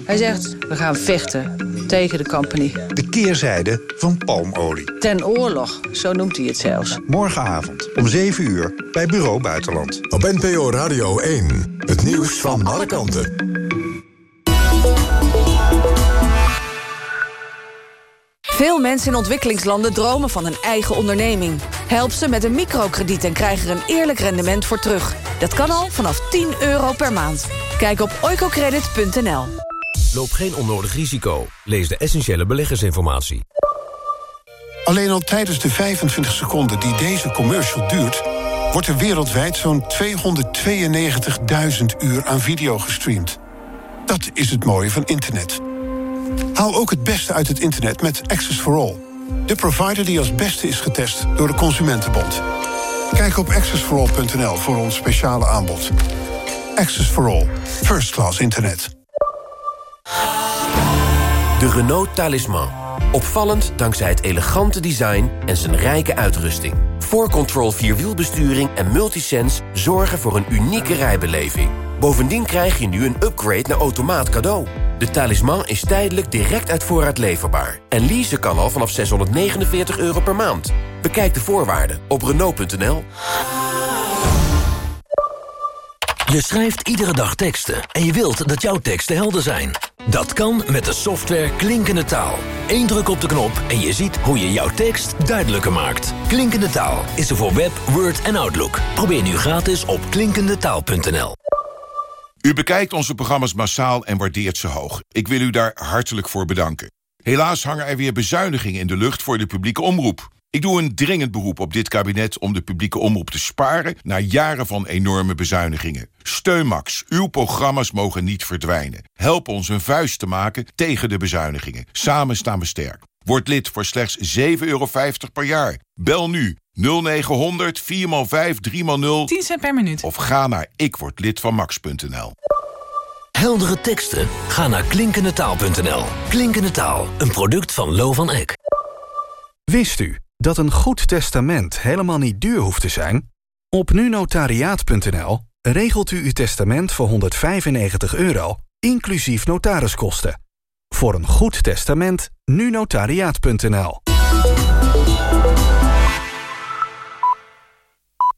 Hij zegt, we gaan vechten tegen de company. De keerzijde van palmolie. Ten oorlog, zo noemt hij het zelfs. Morgenavond om 7 uur bij Bureau Buitenland. Op NPO Radio 1. Het nieuws van alle kanten. Veel mensen in ontwikkelingslanden dromen van een eigen onderneming. Help ze met een microkrediet en krijg er een eerlijk rendement voor terug. Dat kan al vanaf 10 euro per maand. Kijk op oicocredit.nl. Loop geen onnodig risico. Lees de essentiële beleggersinformatie. Alleen al tijdens de 25 seconden die deze commercial duurt... wordt er wereldwijd zo'n 292.000 uur aan video gestreamd. Dat is het mooie van internet. Haal ook het beste uit het internet met Access for All. De provider die als beste is getest door de Consumentenbond. Kijk op accessforall.nl voor ons speciale aanbod. Access for All. First class internet. De Renault Talisman. Opvallend dankzij het elegante design en zijn rijke uitrusting. 4Control Vierwielbesturing en Multisense zorgen voor een unieke rijbeleving. Bovendien krijg je nu een upgrade naar automaat cadeau. De talisman is tijdelijk direct uit voorraad leverbaar. En leasen kan al vanaf 649 euro per maand. Bekijk de voorwaarden op Renault.nl. Je schrijft iedere dag teksten en je wilt dat jouw teksten helder zijn. Dat kan met de software Klinkende Taal. Eén druk op de knop en je ziet hoe je jouw tekst duidelijker maakt. Klinkende Taal is er voor Web, Word en Outlook. Probeer nu gratis op klinkendetaal.nl. U bekijkt onze programma's massaal en waardeert ze hoog. Ik wil u daar hartelijk voor bedanken. Helaas hangen er weer bezuinigingen in de lucht voor de publieke omroep. Ik doe een dringend beroep op dit kabinet om de publieke omroep te sparen... na jaren van enorme bezuinigingen. Steun Max. Uw programma's mogen niet verdwijnen. Help ons een vuist te maken tegen de bezuinigingen. Samen staan we sterk. Word lid voor slechts 7,50 euro per jaar. Bel nu 0900 4x5 3x0 10 cent per minuut. of ga naar ikwordlidvanmax.nl. Heldere teksten? Ga naar klinkendetaal.nl. Klinkende Taal, een product van Lo van Eck. Wist u dat een goed testament helemaal niet duur hoeft te zijn? Op nunotariaat.nl regelt u uw testament voor 195 euro, inclusief notariskosten. Voor een goed testament, nunotariaat.nl.